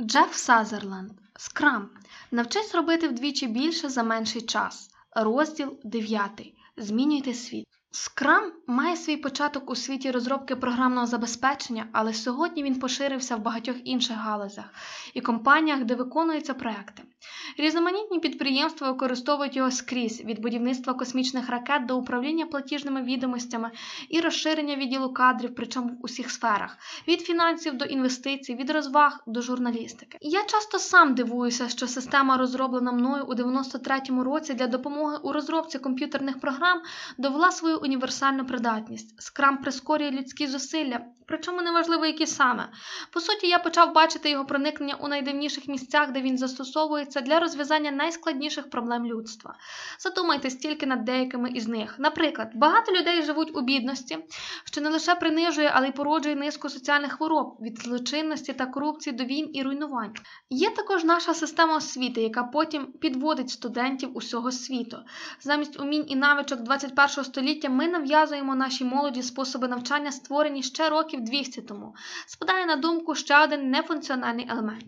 Джеф Сазерленд. Скрам. Навчись робити вдвічі більше за менший час. Розділ 9. Змінюйте світ. Scrum має свій початок у світі розробки програмного забезпечення, але сьогодні він поширився в багатьох інших галузях і компаніях, де виконуються проекти. Різноманітні підприємства використовують його скрізь від будівництва космічних ракет до управління платіжними відомостями і розширення відділу кадрів, причому в усіх сферах, від фінансів до інвестицій, від розваг до журналістики. Я часто сам дивуюся, що система, розроблена мною у 93-му році для допомоги у розробці комп'ютерних програм, довела свою універсальну придатність. Скрам прискорює людські зусилля, причому неважливо, які саме. По суті, я почав бачити його проникнення у найдивніших місцях, де він застосовується для розв'язання найскладніших проблем людства. Задумайтесь тільки над деякими із них. Наприклад, багато людей живуть у бідності, що не лише принижує, але й породжує низку соціальних хвороб від злочинності та корупції до війн і руйнувань. Є також наша система освіти, яка потім підводить студентів усього світу. Замість умінь і навичок 21 століття ми нав'язуємо нашій молоді способи навчання, створені ще років 200 тому. Спадає на думку ще один нефункціональний елемент.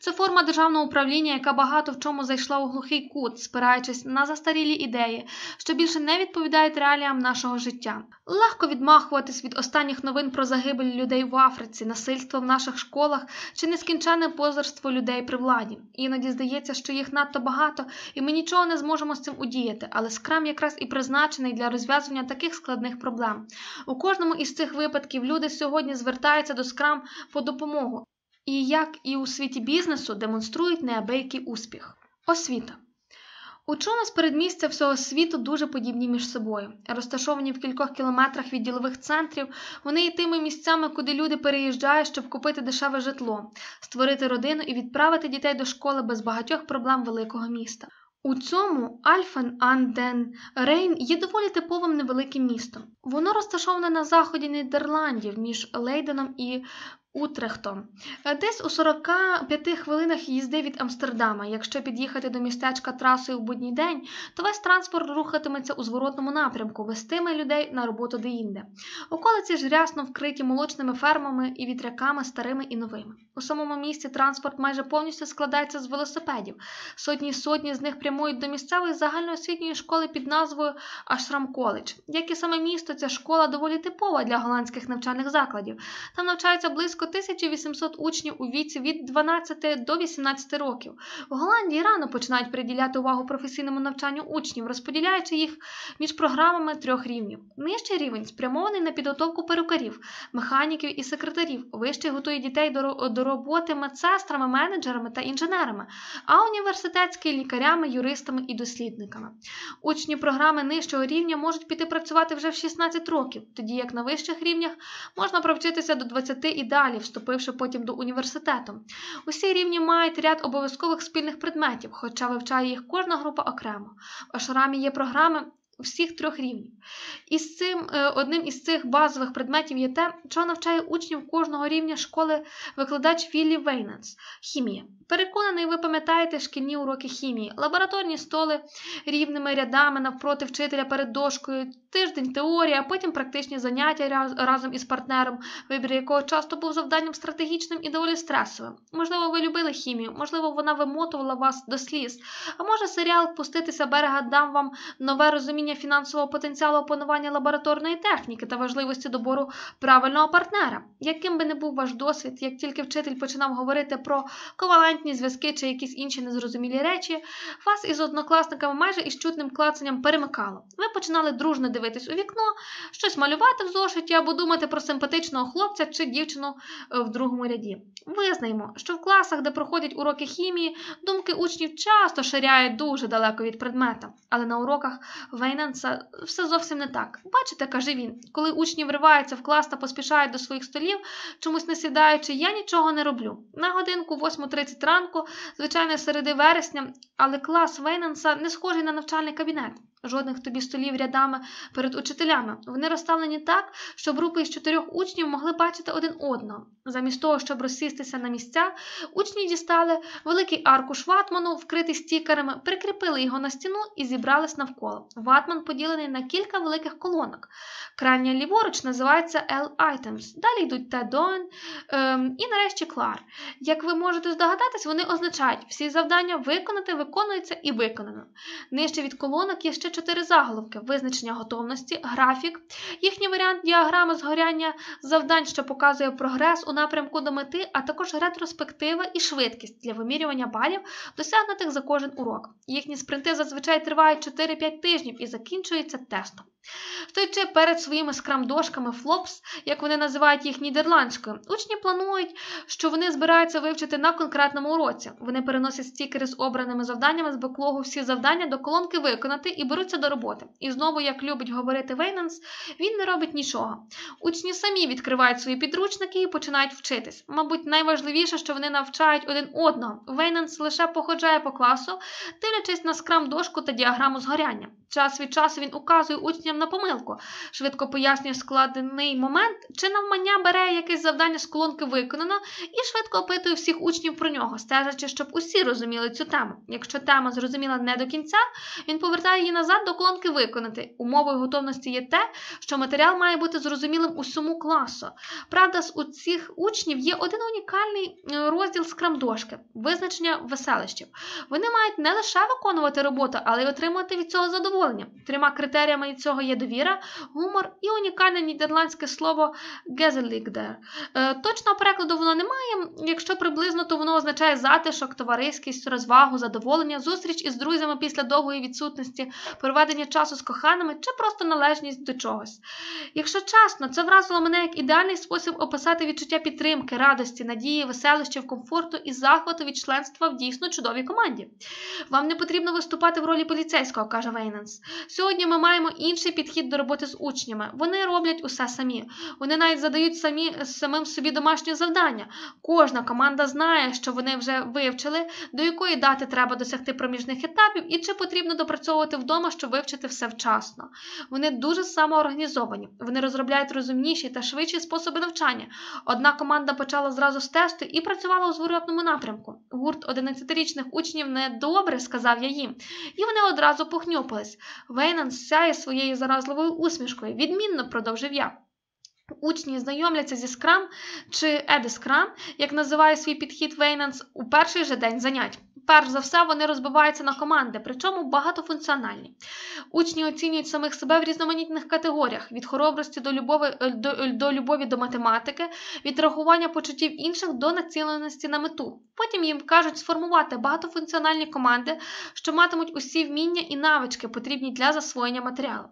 Це форма державного управління, яка багато в чому зайшла у глухий кут, спираючись на застарілі ідеї, що більше не відповідають реаліям нашого життя. Легко відмахуватись від останніх новин про загибель людей в Африці, насильство в наших школах чи нескінченне позорство людей при владі. Іноді здається, що їх надто багато, і ми нічого не зможемо з цим удіяти, але скрам якраз і призначений для розв'язування таких складних проблем. У кожному із цих випадків люди сьогодні звертаються до скрам по допомогу і, як і у світі бізнесу, демонструють неабиякий успіх. Освіта. Учені з передмістя всього світу дуже подібні між собою. Розташовані в кількох кілометрах від ділових центрів, вони є тими місцями, куди люди переїжджають, щоб купити дешеве житло, створити родину і відправити дітей до школи без багатьох проблем великого міста. У цьому Альфен Анден Рейн є доволі типовим невеликим містом. Воно розташоване на заході Нідерландів між Лейденом і Утрехтом. Десь у 45 хвилинах їзди від Амстердама. Якщо під'їхати до містечка трасою в будній день, то весь транспорт рухатиметься у зворотному напрямку, вестиме людей на роботу деінде. Околиці ж рясно вкриті молочними фермами і вітряками старими і новими. У самому місті транспорт майже повністю складається з велосипедів. Сотні сотні з них прямують до місцевої загальноосвітньої школи під назвою Ашрам Коледж. Як і саме місто, ця школа доволі типова для голландських навчальних закладів. Там навчаються близько 1800 учнів у віці від 12 до 18 років. В Голландії рано починають приділяти увагу професійному навчанню учнів, розподіляючи їх між програмами трьох рівнів. Нижчий рівень спрямований на підготовку перукарів, механіків і секретарів. Вищий готує дітей до, роботи медсестрами, менеджерами та інженерами, а університетський лікарями, юристами і дослідниками. Учні програми нижчого рівня можуть піти працювати вже в 16 років, тоді як на вищих рівнях можна провчитися до 20 і далі, вступивши потім до університету. Усі рівні мають ряд обов'язкових спільних предметів, хоча вивчає їх кожна група окремо. В Ашрамі є програми всіх трьох рівнів. І з цим, одним із цих базових предметів є те, що навчає учнів кожного рівня школи викладач Віллі Вейненс – хімія. Переконаний, ви пам'ятаєте шкільні уроки хімії, лабораторні столи рівними рядами навпроти вчителя перед дошкою, тиждень теорії, а потім практичні заняття разом із партнером, вибір якого часто був завданням стратегічним і доволі стресовим. Можливо, ви любили хімію, можливо, вона вимотувала вас до сліз. А може, серіал Пуститися берега дам вам нове розуміння фінансового потенціалу опанування лабораторної техніки та важливості добору правильного партнера. Яким би не був ваш досвід, як тільки вчитель починав говорити про ковалентні зв'язки чи якісь інші незрозумілі речі, вас із однокласниками майже із чутним клацанням перемикало. Ви починали дружно дивитись у вікно, щось малювати в зошиті або думати про симпатичного хлопця чи дівчину в другому ряді. Визнаємо, що в класах, де проходять уроки хімії, думки учнів часто ширяють дуже далеко від предмета, але на уроках Вейненса все зовсім не так. Бачите, каже він, коли учні вриваються в клас та поспішають до своїх столів, чомусь не сідаючи, я нічого не роблю. На годинку 8.30 ранку, звичайно, середи вересня, але клас Вейненса не схожий на навчальний кабінет. Жодних тобі столів рядами перед учителями. Вони розставлені так, щоб групи із чотирьох учнів могли бачити один одного. Замість того, щоб розсістися на місця, учні дістали великий аркуш ватману, вкритий стікерами, прикріпили його на стіну і зібрались навколо. Ватман поділений на кілька великих колонок. Крайня ліворуч називається L-Items. Далі йдуть T-Don ем, і нарешті Клар. Як ви можете здогадатись, вони означають всі завдання виконати, виконуються і виконано. Нижче від колонок є ще чотири заголовки: визначення готовності, графік, їхній варіант діаграми згоряння завдань, що показує прогрес у напрямку до мети, а також ретроспектива і швидкість для вимірювання балів, досягнутих за кожен урок. Їхні спринти зазвичай тривають 4-5 тижнів і закінчуються тестом. Стоячи перед своїми скрам-дошками flops, як вони називають їх нідерландською, учні планують, що вони збираються вивчити на конкретному уроці. Вони переносять стікери з обраними завданнями з беклогу всі завдання до колонки виконати і беруться до роботи. І знову, як любить говорити Вейнанс, він не робить нічого. Учні самі відкривають свої підручники і починають вчитись. Мабуть, найважливіше, що вони навчають один одного. Вейнанс лише походжає по класу, дивлячись на скрам-дошку та діаграму згоряння. Час від часу він указує учням на помилку, швидко пояснює складений момент, чи навмання бере якесь завдання з колонки виконано, і швидко опитує всіх учнів про нього, стежачи, щоб усі розуміли цю тему. Якщо тема зрозуміла не до кінця, він повертає її назад до колонки виконати. Умовою готовності є те, що матеріал має бути зрозумілим усьому класу. Правда, з усіх учнів є один унікальний е, розділ скрамдошки визначення веселищів. Вони мають не лише виконувати роботу, але й отримувати від цього задоволення. Трьома критеріями цього є довіра, гумор і унікальне нідерландське слово «gezelligder». Е, точного перекладу воно немає. Якщо приблизно, то воно означає затишок, товариськість, розвагу, задоволення, зустріч із друзями після довгої відсутності, проведення часу з коханими чи просто належність до чогось. Якщо чесно, це вразило мене як ідеальний спосіб описати відчуття підтримки, радості, надії, веселищів, комфорту і захвату від членства в дійсно чудовій команді. Вам не потрібно виступати в ролі поліцейського, каже Вейненс. Сьогодні ми маємо інший підхід до роботи з учнями. Вони роблять усе самі. Вони навіть задають самі самим собі домашні завдання. Кожна команда знає, що вони вже вивчили, до якої дати треба досягти проміжних етапів і чи потрібно допрацьовувати вдома, щоб вивчити все вчасно. Вони дуже самоорганізовані. Вони розробляють розумніші та швидші способи навчання. Одна команда почала зразу з тесту і працювала у зворотному напрямку. Гурт 11-річних учнів недобре, сказав я їм, і вони одразу похнюпились. Вейнан сяє своєю заразливою усмішкою. Відмінно продовжив я. Учні знайомляться зі скрам чи едискрам, як називає свій підхід Вейнанс, у перший же день занять. Перш за все, вони розбиваються на команди, причому багатофункціональні. Учні оцінюють самих себе в різноманітних категоріях: від хоробрості до любові е, до, е, до любові до математики, від рахування почуттів інших до націленості на мету. Потім їм кажуть сформувати багатофункціональні команди, що матимуть усі вміння і навички, потрібні для засвоєння матеріалу.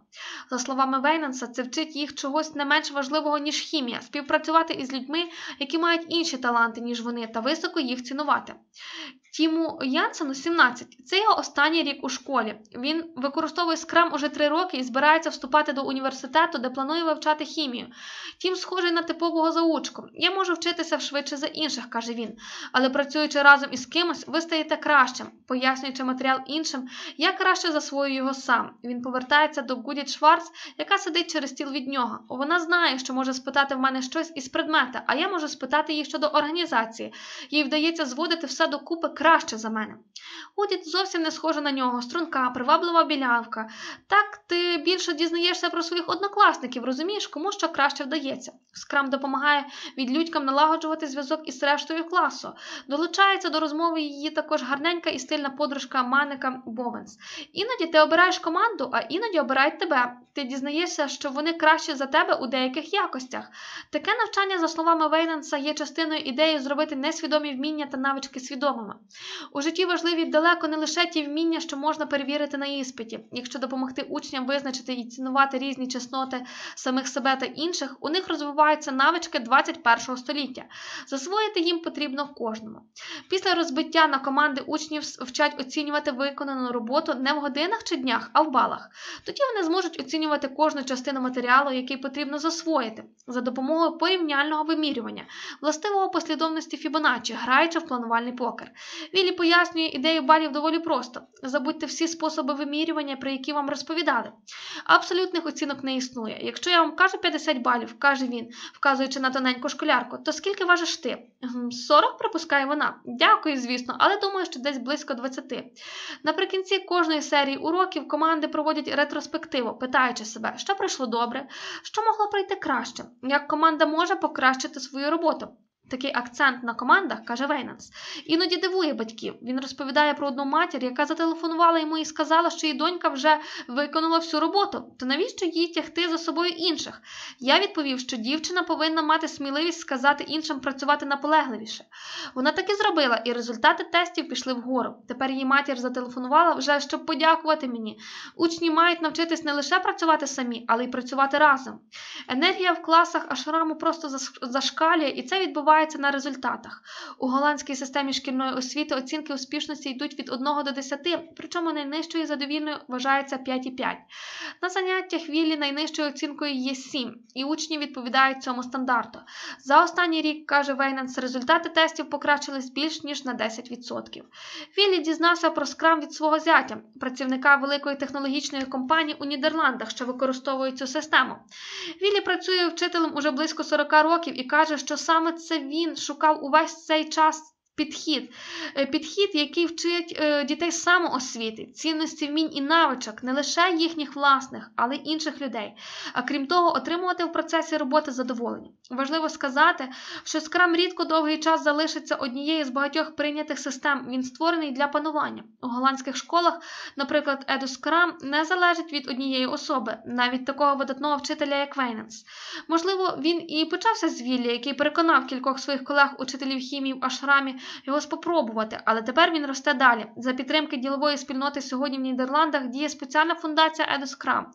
За словами Вейнанса, це вчить їх чогось не менш важливого, ніж хімія, співпрацювати із людьми, які мають інші таланти, ніж вони, та високо їх цінувати. Тіму Янсену 17. Це його останній рік у школі. Він використовує скрам уже три роки і збирається вступати до університету, де планує вивчати хімію. Тім схожий на типового заучку. Я можу вчитися швидше за інших, каже він. Але працюючи разом із кимось, ви стаєте кращим, пояснюючи матеріал іншим, я краще засвоюю його сам. Він повертається до Гудіт Шварц, яка сидить через стіл від нього. Вона знає, що може спитати в мене щось із предмета, а я можу спитати її щодо організації. Їй вдається зводити все докупи краще за мене. Гудіт зовсім не схожа на нього, струнка, приваблива білявка. Так ти більше дізнаєшся про своїх однокласників, розумієш, кому що краще вдається. Скрам допомагає відлюдькам налагоджувати зв'язок із рештою класу. Долучається до розмови її також гарненька і стильна подружка Маника Бовенс. Іноді ти обираєш команду, а іноді обирають тебе. Ти дізнаєшся, що вони краще за тебе у деяких якостях. Таке навчання, за словами Вейненса, є частиною ідеї зробити несвідомі вміння та навички свідомими. У житті важливі далеко не лише ті вміння, що можна перевірити на іспиті. Якщо допомогти учням визначити і цінувати різні чесноти самих себе та інших, у них розвиваються навички 21 століття. Засвоїти їм потрібно кожному. Після розбиття на команди учнів вчать оцінювати виконану роботу не в годинах чи днях, а в балах. Тоді вони зможуть оцінювати кожну частину матеріалу, який потрібно засвоїти, за допомогою порівняльного вимірювання, властивого послідовності Фібоначчі, граючи в планувальний покер. Віллі пояснює ідею балів доволі просто. Забудьте всі способи вимірювання, про які вам розповідали. Абсолютних оцінок не існує. Якщо я вам кажу 50 балів, каже він, вказуючи на тоненьку школярку, то скільки важиш ти? 40, припускає вона. Дякую, звісно, але думаю, що десь близько 20. Наприкінці кожної серії уроків команди проводять ретроспективу, питаючи себе, що пройшло добре, що могло пройти краще, як команда може покращити свою роботу. Такий акцент на командах, каже Вейнанс. Іноді дивує батьків. Він розповідає про одну матір, яка зателефонувала йому і сказала, що її донька вже виконала всю роботу. То навіщо їй тягти за собою інших? Я відповів, що дівчина повинна мати сміливість сказати іншим працювати наполегливіше. Вона так і зробила, і результати тестів пішли вгору. Тепер її матір зателефонувала вже, щоб подякувати мені. Учні мають навчитись не лише працювати самі, але й працювати разом. Енергія в класах Ашраму просто зашкалює, і це відбувається відбувається на результатах. У голландській системі шкільної освіти оцінки успішності йдуть від 1 до 10, причому найнижчою задовільною вважається 5,5. На заняттях Віллі найнижчою оцінкою є 7, і учні відповідають цьому стандарту. За останній рік, каже Вейнанс, результати тестів покращились більш ніж на 10%. Віллі дізнався про скрам від свого зятя, працівника великої технологічної компанії у Нідерландах, що використовує цю систему. Віллі працює вчителем уже близько 40 років і каже, що саме це він шукав увесь цей час підхід, е, підхід, який вчить е, дітей самоосвіти, цінності вмінь і навичок, не лише їхніх власних, але й інших людей. А крім того, отримувати в процесі роботи задоволення. Важливо сказати, що скрам рідко довгий час залишиться однією з багатьох прийнятих систем. Він створений для панування. У голландських школах, наприклад, едускрам не залежить від однієї особи, навіть такого видатного вчителя, як Вейненс. Можливо, він і почався з Віллі, який переконав кількох своїх колег-учителів хімії в Ашрамі його спробувати, але тепер він росте далі. За підтримки ділової спільноти сьогодні в Нідерландах діє спеціальна фундація Едоскрам,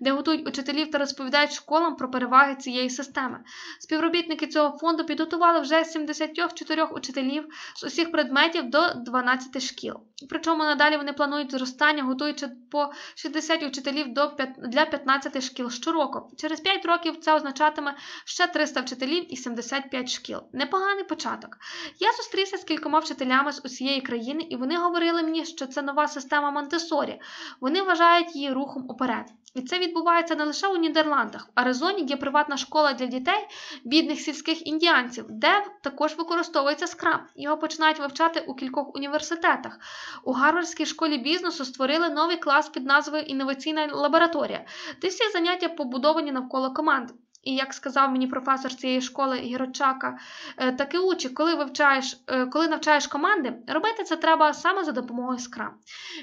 де готують учителів та розповідають школам про переваги цієї системи. Співробітники цього фонду підготували вже 74 учителів з усіх предметів до 12 шкіл. Причому надалі вони планують зростання, готуючи по 60 учителів до для 15 шкіл щороку. Через 5 років це означатиме ще 300 вчителів і 75 шкіл. Непоганий початок. Я зустрівся з кількома вчителями з усієї країни, і вони говорили мені, що це нова система Монтесорі. Вони вважають її рухом уперед. І це відбувається не лише у Нідерландах. В Аризоні є приватна школа для дітей, бідних сільських індіанців, де також використовується скрам. Його починають вивчати у кількох університетах. У Гарвардській школі бізнесу створили новий клас під назвою Інноваційна лабораторія, де всі заняття побудовані навколо команди. І як сказав мені професор цієї школи Гірочака, е, таки учі, коли вивчаєш, е, коли навчаєш команди, робити це треба саме за допомогою Scrum.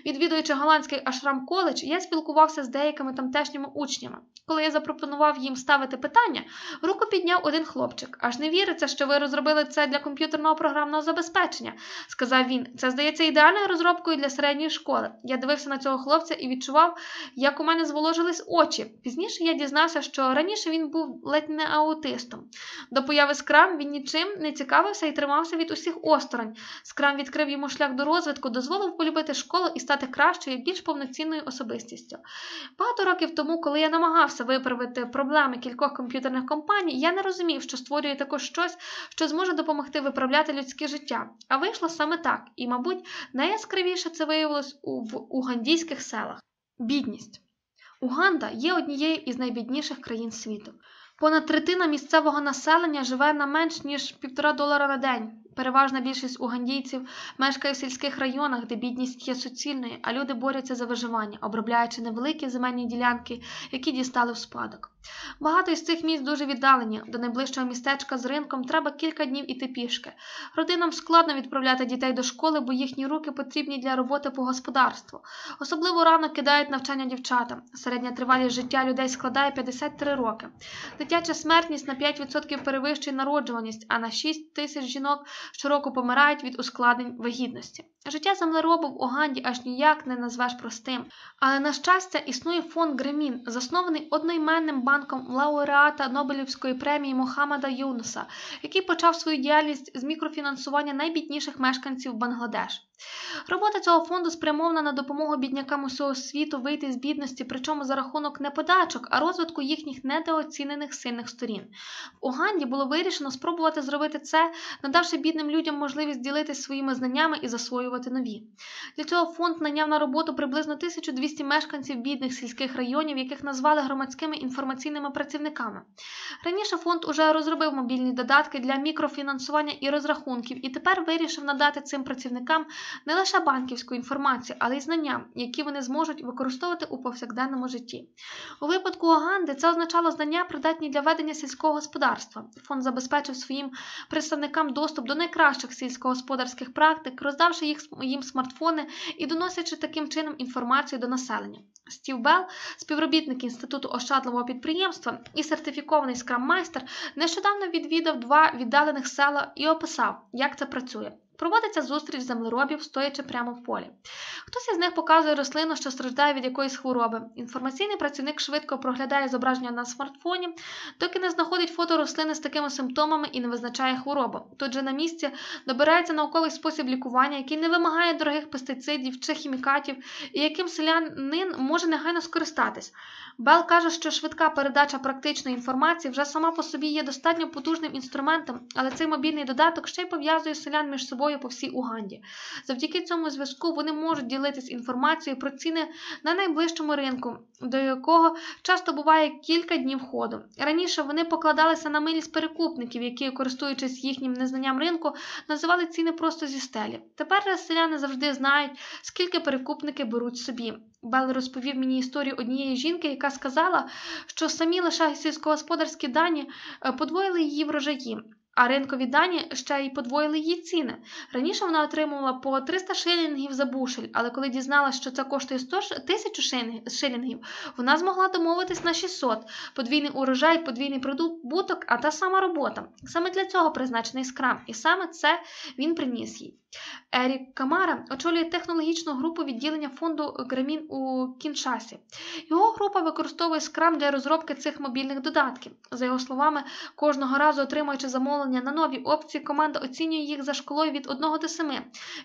Відвідуючи голландський Ашрам коледж, я спілкувався з деякими тамтешніми учнями. Коли я запропонував їм ставити питання, руку підняв один хлопчик. Аж не віриться, що ви розробили це для комп'ютерного програмного забезпечення, сказав він. Це здається ідеальною розробкою для середньої школи. Я дивився на цього хлопця і відчував, як у мене зволожились очі. Пізніше я дізнався, що раніше він був ледь не аутистом. До появи скрам він нічим не цікавився і тримався від усіх осторонь. Скрам відкрив йому шлях до розвитку, дозволив полюбити школу і стати кращою, більш повноцінною особистістю. Багато років тому, коли я намагався виправити проблеми кількох комп'ютерних компаній, я не розумів, що створює також щось, що зможе допомогти виправляти людське життя. А вийшло саме так, і, мабуть, найяскравіше це виявилось у в угандійських селах. Бідність. Уганда є однією із найбідніших країн світу. Понад третина місцевого населення живе на менш ніж півтора долара на день. Переважна більшість угандійців мешкає в сільських районах, де бідність є суцільною, а люди борються за виживання, обробляючи невеликі земельні ділянки, які дістали в спадок. Багато із цих місць дуже віддалені. До найближчого містечка з ринком треба кілька днів іти пішки. Родинам складно відправляти дітей до школи, бо їхні руки потрібні для роботи по господарству. Особливо рано кидають навчання дівчатам. Середня тривалість життя людей складає 53 роки. Дитяча смертність на 5% перевищує народжуваність, а на 6 тисяч жінок щороку помирають від ускладнень вагітності. Життя землероба в Уганді аж ніяк не назвеш простим. Але, на щастя, існує фонд Гремін, заснований одноіменним банком лауреата Нобелівської премії Мохаммада Юнуса, який почав свою діяльність з мікрофінансування найбідніших мешканців Бангладеш. Робота цього фонду спрямована на допомогу біднякам усього світу вийти з бідності, причому за рахунок не подачок, а розвитку їхніх недооцінених сильних сторін. В Уганді було вирішено спробувати зробити це, надавши бідним людям можливість ділитися своїми знаннями і засвоювати нові. Для цього фонд наняв на роботу приблизно 1200 мешканців бідних сільських районів, яких назвали громадськими інформаційними працівниками. Раніше фонд уже розробив мобільні додатки для мікрофінансування і розрахунків, і тепер вирішив надати цим працівникам не лише банківську інформацію, але й знання, які вони зможуть використовувати у повсякденному житті. У випадку Оганди це означало знання, придатні для ведення сільського господарства. Фонд забезпечив своїм представникам доступ до найкращих сільськогосподарських практик, роздавши їх їм смартфони і доносячи таким чином інформацію до населення. Стів Белл, співробітник інституту ощадливого підприємства і сертифікований скрам-майстер, нещодавно відвідав два віддалених села і описав, як це працює. Проводиться зустріч землеробів, стоячи прямо в полі. Хтось із них показує рослину, що страждає від якоїсь хвороби. Інформаційний працівник швидко проглядає зображення на смартфоні, доки не знаходить фото рослини з такими симптомами і не визначає хворобу. Тут же на місці добирається науковий спосіб лікування, який не вимагає дорогих пестицидів чи хімікатів, і яким селянин може негайно скористатись. Бел каже, що швидка передача практичної інформації вже сама по собі є достатньо потужним інструментом, але цей мобільний додаток ще й пов'язує селян між собою по всій Уганді. Завдяки цьому зв'язку вони можуть ділитись інформацією про ціни на найближчому ринку, до якого часто буває кілька днів ходу. Раніше вони покладалися на милість перекупників, які, користуючись їхнім незнанням ринку, називали ціни просто зі стелі. Тепер селяни завжди знають, скільки перекупники беруть собі. Бел розповів мені історію однієї жінки, яка сказала, що самі лише сільськогосподарські дані е, подвоїли її врожаї. А ринкові дані ще й подвоїли її ціни. Раніше вона отримувала по 300 шилінгів за бушель, але коли дізналася, що це коштує 100 тисячу шилінгів, вона змогла домовитись на 600. Подвійний урожай, подвійний продукт, а та сама робота. Саме для цього призначений скрам, і саме це він приніс їй. Ерік Камара очолює технологічну групу відділення фонду Грамін у Кіншасі. Його група використовує скрам для розробки цих мобільних додатків. За його словами, кожного разу отримуючи замовлення на нові опції, команда оцінює їх за школою від 1 до 7,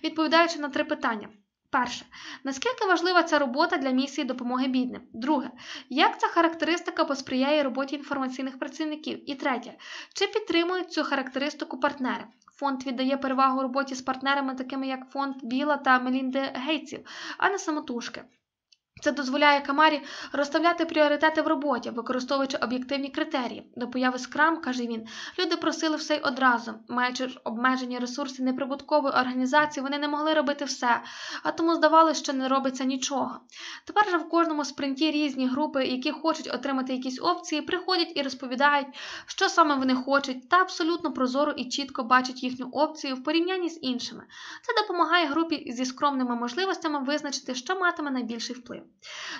відповідаючи на три питання. Перше, наскільки важлива ця робота для місії допомоги бідним? Друге, як ця характеристика посприяє роботі інформаційних працівників? І третє, чи підтримують цю характеристику партнери? Фонд віддає перевагу роботі з партнерами, такими як фонд Біла та Мелінди Гейтсів, а не самотужки. Це дозволяє Камарі розставляти пріоритети в роботі, використовуючи об'єктивні критерії. До появи скрам, каже він, люди просили все й одразу. Маючи обмежені ресурси неприбуткової організації, вони не могли робити все, а тому здавалося, що не робиться нічого. Тепер же в кожному спринті різні групи, які хочуть отримати якісь опції, приходять і розповідають, що саме вони хочуть, та абсолютно прозоро і чітко бачать їхню опцію в порівнянні з іншими. Це допомагає групі зі скромними можливостями визначити, що матиме найбільший вплив.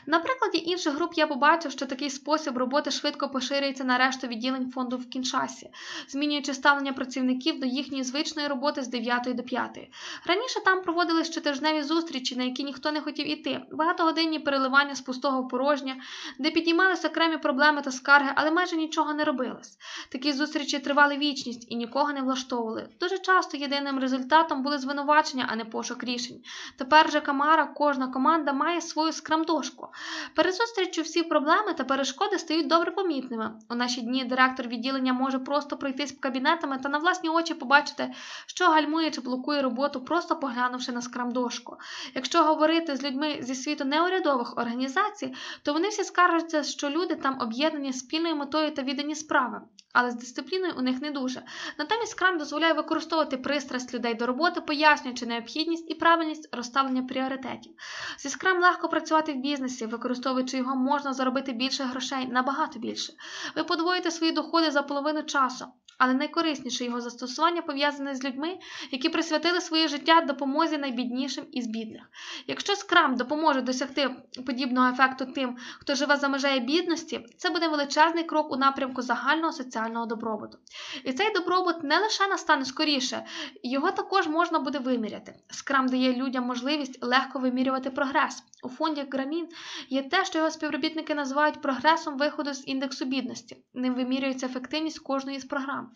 На прикладі інших груп я побачив, що такий спосіб роботи швидко поширюється на решту відділень фонду в Кіншасі, змінюючи ставлення працівників до їхньої звичної роботи з 9 до 5. Раніше там проводились щотижневі зустрічі, на які ніхто не хотів іти, багатогодинні переливання з пустого в порожнє, де підіймалися окремі проблеми та скарги, але майже нічого не робилось. Такі зустрічі тривали вічність і нікого не влаштовували. Дуже часто єдиним результатом були звинувачення, а не пошук рішень. Тепер же Камара, кожна команда має свою скрам дошку. Перед зустрічю всі проблеми та перешкоди стають добре помітними. У наші дні директор відділення може просто пройтись кабінетами та на власні очі побачити, що гальмує чи блокує роботу, просто поглянувши на скрам-дошку. Якщо говорити з людьми зі світу неурядових організацій, то вони всі скаржаться, що люди там об'єднані спільною метою та віддані справи, але з дисципліною у них не дуже. Натомість скрам дозволяє використовувати пристрасть людей до роботи, пояснюючи необхідність і правильність розставлення пріоритетів. Зі скрам легко працювати в бізнесі, використовуючи його, можна заробити більше грошей, набагато більше. Ви подвоїте свої доходи за половину часу. Але найкорисніше його застосування пов'язане з людьми, які присвятили своє життя допомозі найбіднішим із бідних. Якщо скрам допоможе досягти подібного ефекту тим, хто живе за межею бідності, це буде величезний крок у напрямку загального соціального добробуту. І цей добробут не лише настане скоріше, його також можна буде виміряти. Скрам дає людям можливість легко вимірювати прогрес. У фонді Грамін є те, що його співробітники називають прогресом виходу з індексу бідності. Ним вимірюється ефективність кожної з програм.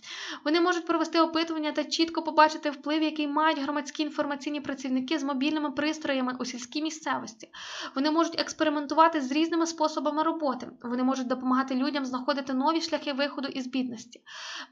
Вони можуть провести опитування та чітко побачити вплив, який мають громадські інформаційні працівники з мобільними пристроями у сільській місцевості. Вони можуть експериментувати з різними способами роботи. Вони можуть допомагати людям знаходити нові шляхи виходу із бідності.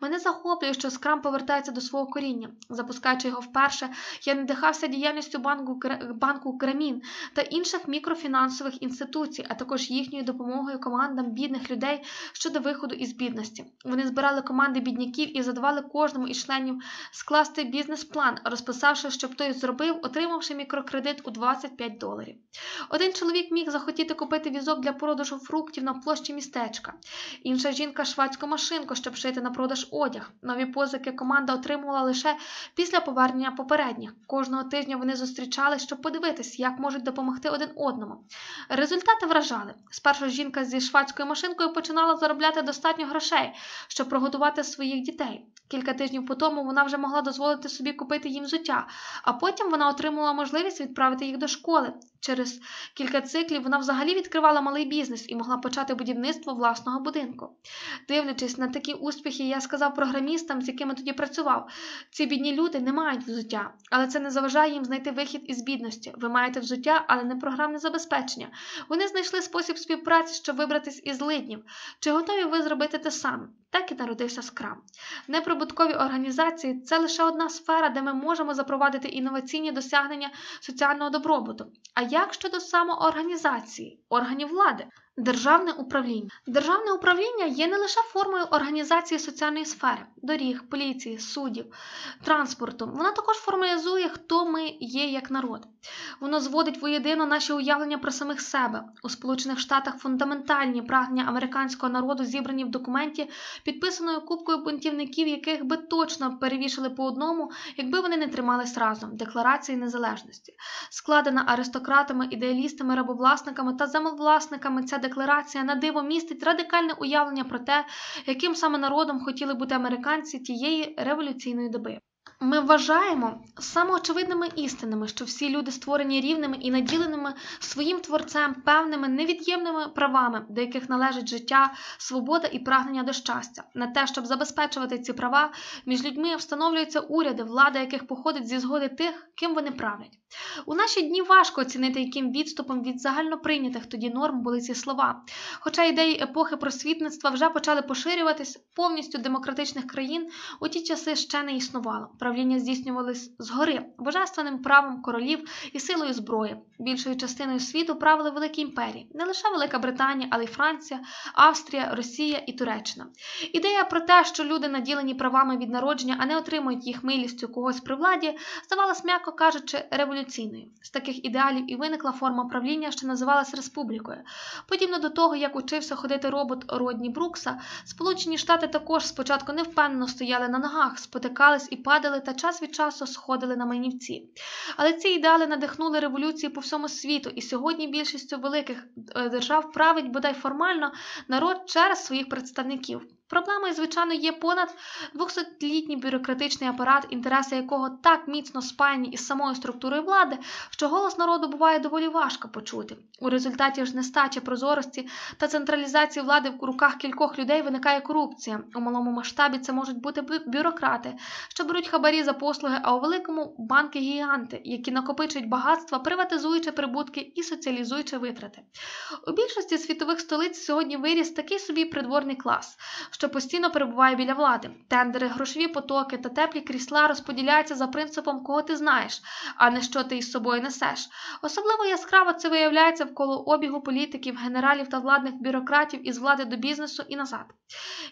Мене захоплює, що скрам повертається до свого коріння. Запускаючи його вперше, я надихався діяльністю банку банку Кремін та інших мікрофінансових інституцій, а також їхньою допомогою командам бідних людей щодо виходу із бідності. Вони збирали команди бідняків і задавали кожному із членів скласти бізнес-план, розписавши, що хтось зробив, отримавши мікрокредит у 25 доларів. Один чоловік міг захотіти купити візок для продажу фруктів на площі містечка. Інша жінка швадську машинку, щоб шити на продаж одяг. Нові позики команда отримувала лише після повернення попередніх. Кожного тижня вони зустрічались, щоб подивитись, як можуть допомогти один одному. Результати вражали. Спершу жінка зі швадською машинкою починала заробляти достатньо грошей, щоб прогодувати своїх дітей. Кілька тижнів по тому вона вже могла дозволити собі купити їм взуття, а потім вона отримала можливість відправити їх до школи. Через кілька циклів вона взагалі відкривала малий бізнес і могла почати будівництво власного будинку. Дивлячись на такі успіхи, я сказав програмістам, з якими тоді працював: ці бідні люди не мають взуття, але це не заважає їм знайти вихід із бідності. Ви маєте взуття, але не програмне забезпечення. Вони знайшли спосіб співпраці, щоб вибратись із лиднів. Чи готові ви зробити те саме? Так і народився скрам. Неприбуткові організації це лише одна сфера, де ми можемо запровадити інноваційні досягнення соціального добробуту. А як щодо самоорганізації, органів влади? Державне управління. Державне управління є не лише формою організації соціальної сфери, доріг, поліції, суддів, транспорту. Вона також формалізує, хто ми є як народ. Воно зводить воєдино наші уявлення про самих себе. У Сполучених Штатах фундаментальні прагнення американського народу зібрані в документі, підписаною кубкою бунтівників, яких би точно перевішали по одному, якби вони не тримались разом Декларації незалежності, складена аристократами, ідеалістами, рабовласниками та землевласниками. Ця декларація на диво містить радикальне уявлення про те, яким саме народом хотіли бути американці тієї революційної доби. Ми вважаємо самоочевидними істинами, що всі люди створені рівними і наділеними своїм творцем певними невід'ємними правами, до яких належить життя, свобода і прагнення до щастя. На те, щоб забезпечувати ці права, між людьми встановлюються уряди, влада яких походить зі згоди тих, ким вони правлять. У наші дні важко оцінити, яким відступом від загальноприйнятих тоді норм були ці слова. Хоча ідеї епохи просвітництва вже почали поширюватись, повністю демократичних країн у ті часи ще не існувало. Правління здійснювалось згори, божественним правом королів і силою зброї. Більшою частиною світу правили великі імперії, не лише Велика Британія, але й Франція, Австрія, Росія і Туреччина. Ідея про те, що люди наділені правами від народження, а не отримують їх милістю когось при владі, здавалась, м'яко кажучи, революційною. З таких ідеалів і виникла форма правління, що називалась республікою. Подібно до того, як учився ходити робот Родні Брукса, Сполучені Штати також спочатку невпевнено стояли на ногах, спотикались і падали та час від часу сходили на майнівці. Але ці ідеали надихнули революції по всьому світу, і сьогодні більшістю великих е, держав править бодай формально народ через своїх представників. Проблемою, звичайно, є понад 200-літній бюрократичний апарат, інтереси якого так міцно спаяні із самою структурою влади, що голос народу буває доволі важко почути. У результаті ж нестачі прозорості та централізації влади в руках кількох людей виникає корупція. У малому масштабі це можуть бути бюрократи, що беруть хабарі за послуги, а у великому банки гіганти, які накопичують багатства, приватизуючи прибутки і соціалізуючи витрати. У більшості світових столиць сьогодні виріс такий собі придворний клас що постійно перебуває біля влади. Тендери, грошові потоки та теплі крісла розподіляються за принципом, кого ти знаєш, а не що ти із собою несеш. Особливо яскраво це виявляється вколо обігу політиків, генералів та владних бюрократів із влади до бізнесу і назад.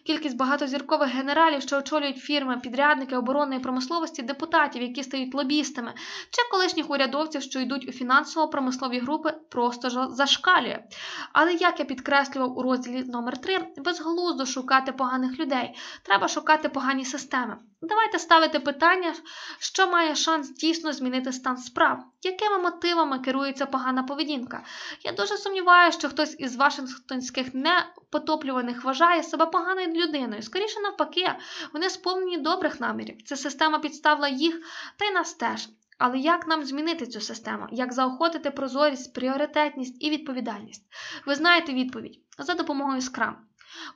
Кількість багатозіркових генералів, що очолюють фірми, підрядники оборонної промисловості, депутатів, які стають лобістами, чи колишніх урядовців, що йдуть у фінансово-промислові групи, просто зашкалює. Але як я підкреслював у розділі номер 3 безглуздо шукати поганих людей, треба шукати погані системи. Давайте ставити питання, що має шанс дійсно змінити стан справ, якими мотивами керується погана поведінка. Я дуже сумніваюся, що хтось із вашингтонських непотоплюваних вважає себе поганою людиною. Скоріше навпаки, вони сповнені добрих намірів. Ця система підставила їх та й нас теж. Але як нам змінити цю систему? Як заохотити прозорість, пріоритетність і відповідальність? Ви знаєте відповідь за допомогою Scrum.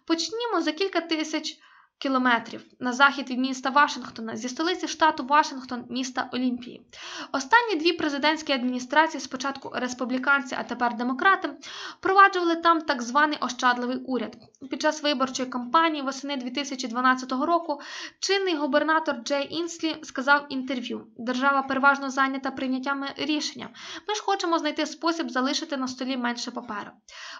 Почнімо за кілька тисяч кілометрів на захід від міста Вашингтона зі столиці штату Вашингтон, міста Олімпії. Останні дві президентські адміністрації, спочатку республіканці, а тепер демократи, впроваджували там так званий ощадливий уряд. Під час виборчої кампанії восени 2012 року чинний губернатор Джей Інслі сказав інтерв'ю: держава переважно зайнята прийняттями рішення. Ми ж хочемо знайти спосіб залишити на столі менше паперу.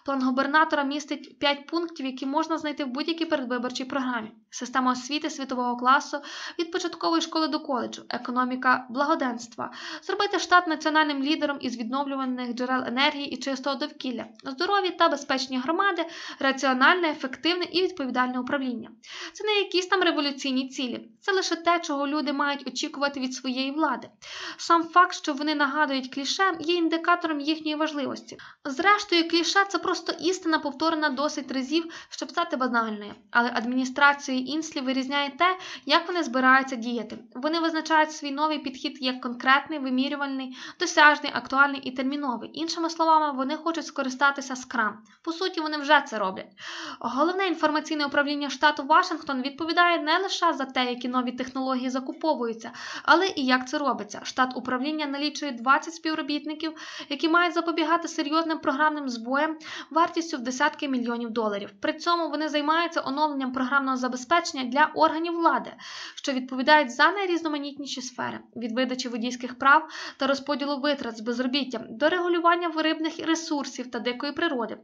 План губернатора містить 5 пунктів, які можна знайти в будь-якій передвиборчій програмі система освіти світового класу від початкової школи до коледжу, економіка благоденства, зробити штат національним лідером із відновлюваних джерел енергії і чистого довкілля, здорові та безпечні громади, раціональне, ефективне і відповідальне управління. Це не якісь там революційні цілі, це лише те, чого люди мають очікувати від своєї влади. Сам факт, що вони нагадують кліше, є індикатором їхньої важливості. Зрештою, кліше це просто істина, повторена досить разів, щоб стати банальною, але адміністрацію і інслі вирізняє те, як вони збираються діяти. Вони визначають свій новий підхід як конкретний, вимірювальний, досяжний, актуальний і терміновий. Іншими словами, вони хочуть скористатися Scrum. По суті, вони вже це роблять. Головне інформаційне управління штату Вашингтон відповідає не лише за те, які нові технології закуповуються, але і як це робиться. Штат управління налічує 20 співробітників, які мають запобігати серйозним програмним збоям вартістю в десятки мільйонів доларів. При цьому вони займаються оновленням програмного забезпечення забезпечення для органів влади, що відповідають за найрізноманітніші сфери від видачі водійських прав та розподілу витрат з безробіттям до регулювання рибних ресурсів та дикої природи.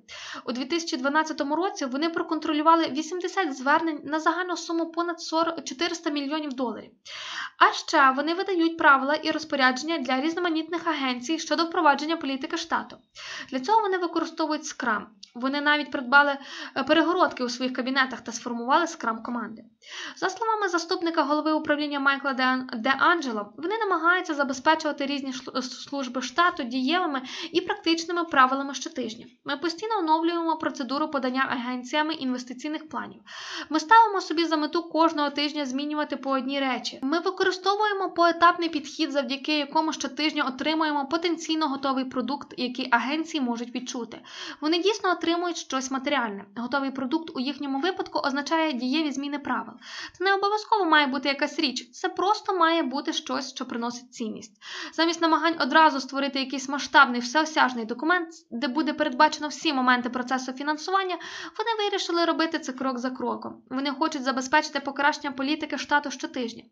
У 2012 році вони проконтролювали 80 звернень на загальну суму понад 40, 400 мільйонів доларів. А ще вони видають правила і розпорядження для різноманітних агенцій щодо впровадження політики штату. Для цього вони використовують Scrum. Вони навіть придбали е, перегородки у своїх кабінетах та сформували скрам команди. За словами заступника голови управління Майкла Де Анджело, вони намагаються забезпечувати різні служби штату дієвими і практичними правилами щотижня. Ми постійно оновлюємо процедуру подання агенціями інвестиційних планів. Ми ставимо собі за мету кожного тижня змінювати по одній речі. Ми використовуємо поетапний підхід, завдяки якому щотижня отримуємо потенційно готовий продукт, який агенції можуть відчути. Вони дійсно отримують щось матеріальне. Готовий продукт у їхньому випадку означає дієві зміни правил. Це не обов'язково має бути якась річ, це просто має бути щось, що приносить цінність. Замість намагань одразу створити якийсь масштабний всеосяжний документ, де буде передбачено всі моменти процесу фінансування, вони вирішили робити це крок за кроком. Вони хочуть забезпечити покращення політики штату щотижня.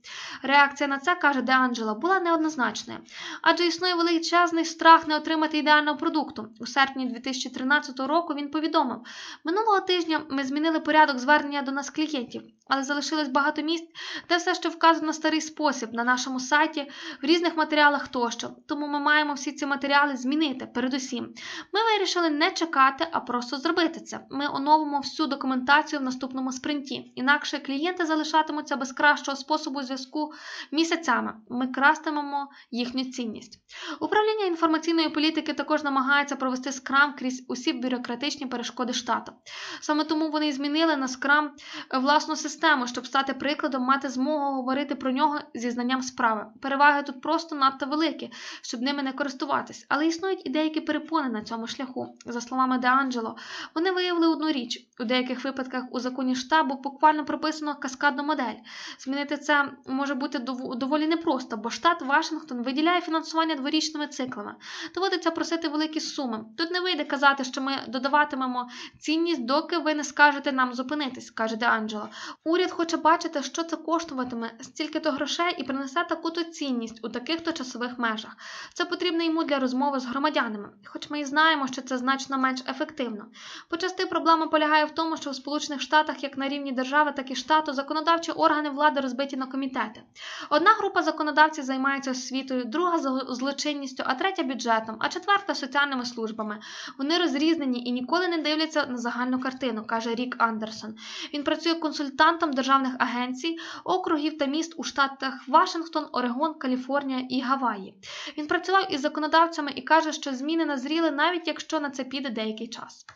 Реакція на це, каже Де Анджела, була неоднозначною, адже існує величезний страх не отримати ідеального продукту. У серпні 2013 року він повідомив: минулого тижня ми змінили порядок звернення до нас клієнтів але залишилось багато місць, де все ще вказано старий спосіб на нашому сайті, в різних матеріалах тощо. Тому ми маємо всі ці матеріали змінити. Передусім, ми вирішили не чекати, а просто зробити це. Ми оновимо всю документацію в наступному спринті. Інакше клієнти залишатимуться без кращого способу зв'язку місяцями. Ми крастимемо їхню цінність. Управління інформаційної політики також намагається провести скрам крізь усі бюрократичні перешкоди штату. Саме тому вони змінили на скрам власну систему систему, щоб стати прикладом, мати змогу говорити про нього зі знанням справи. Переваги тут просто надто великі, щоб ними не користуватись, але існують і деякі перепони на цьому шляху. За словами Де Анджело, вони виявили одну річ: у деяких випадках у законі штабу буквально прописано каскадну модель. Змінити це може бути доволі непросто, бо штат Вашингтон виділяє фінансування дворічними циклами. Доводиться просити великі суми. Тут не вийде казати, що ми додаватимемо цінність, доки ви не скажете нам зупинитись, каже Де Анджело. Уряд хоче бачити, що це коштуватиме стільки-то грошей і принесе таку-то цінність у таких-то часових межах. Це потрібно йому для розмови з громадянами, хоч ми і знаємо, що це значно менш ефективно. Почасти проблема полягає в тому, що в Сполучених Штатах, як на рівні держави, так і штату, законодавчі органи влади розбиті на комітети. Одна група законодавців займається освітою, друга злочинністю, а третя бюджетом, а четверта соціальними службами. Вони розрізнені і ніколи не дивляться на загальну картину, каже Рік Андерсон. Він працює консультантом консультантом державних агенцій, округів та міст у штатах Вашингтон, Орегон, Каліфорнія і Гаваї. Він працював із законодавцями і каже, що зміни назріли, навіть якщо на це піде деякий час.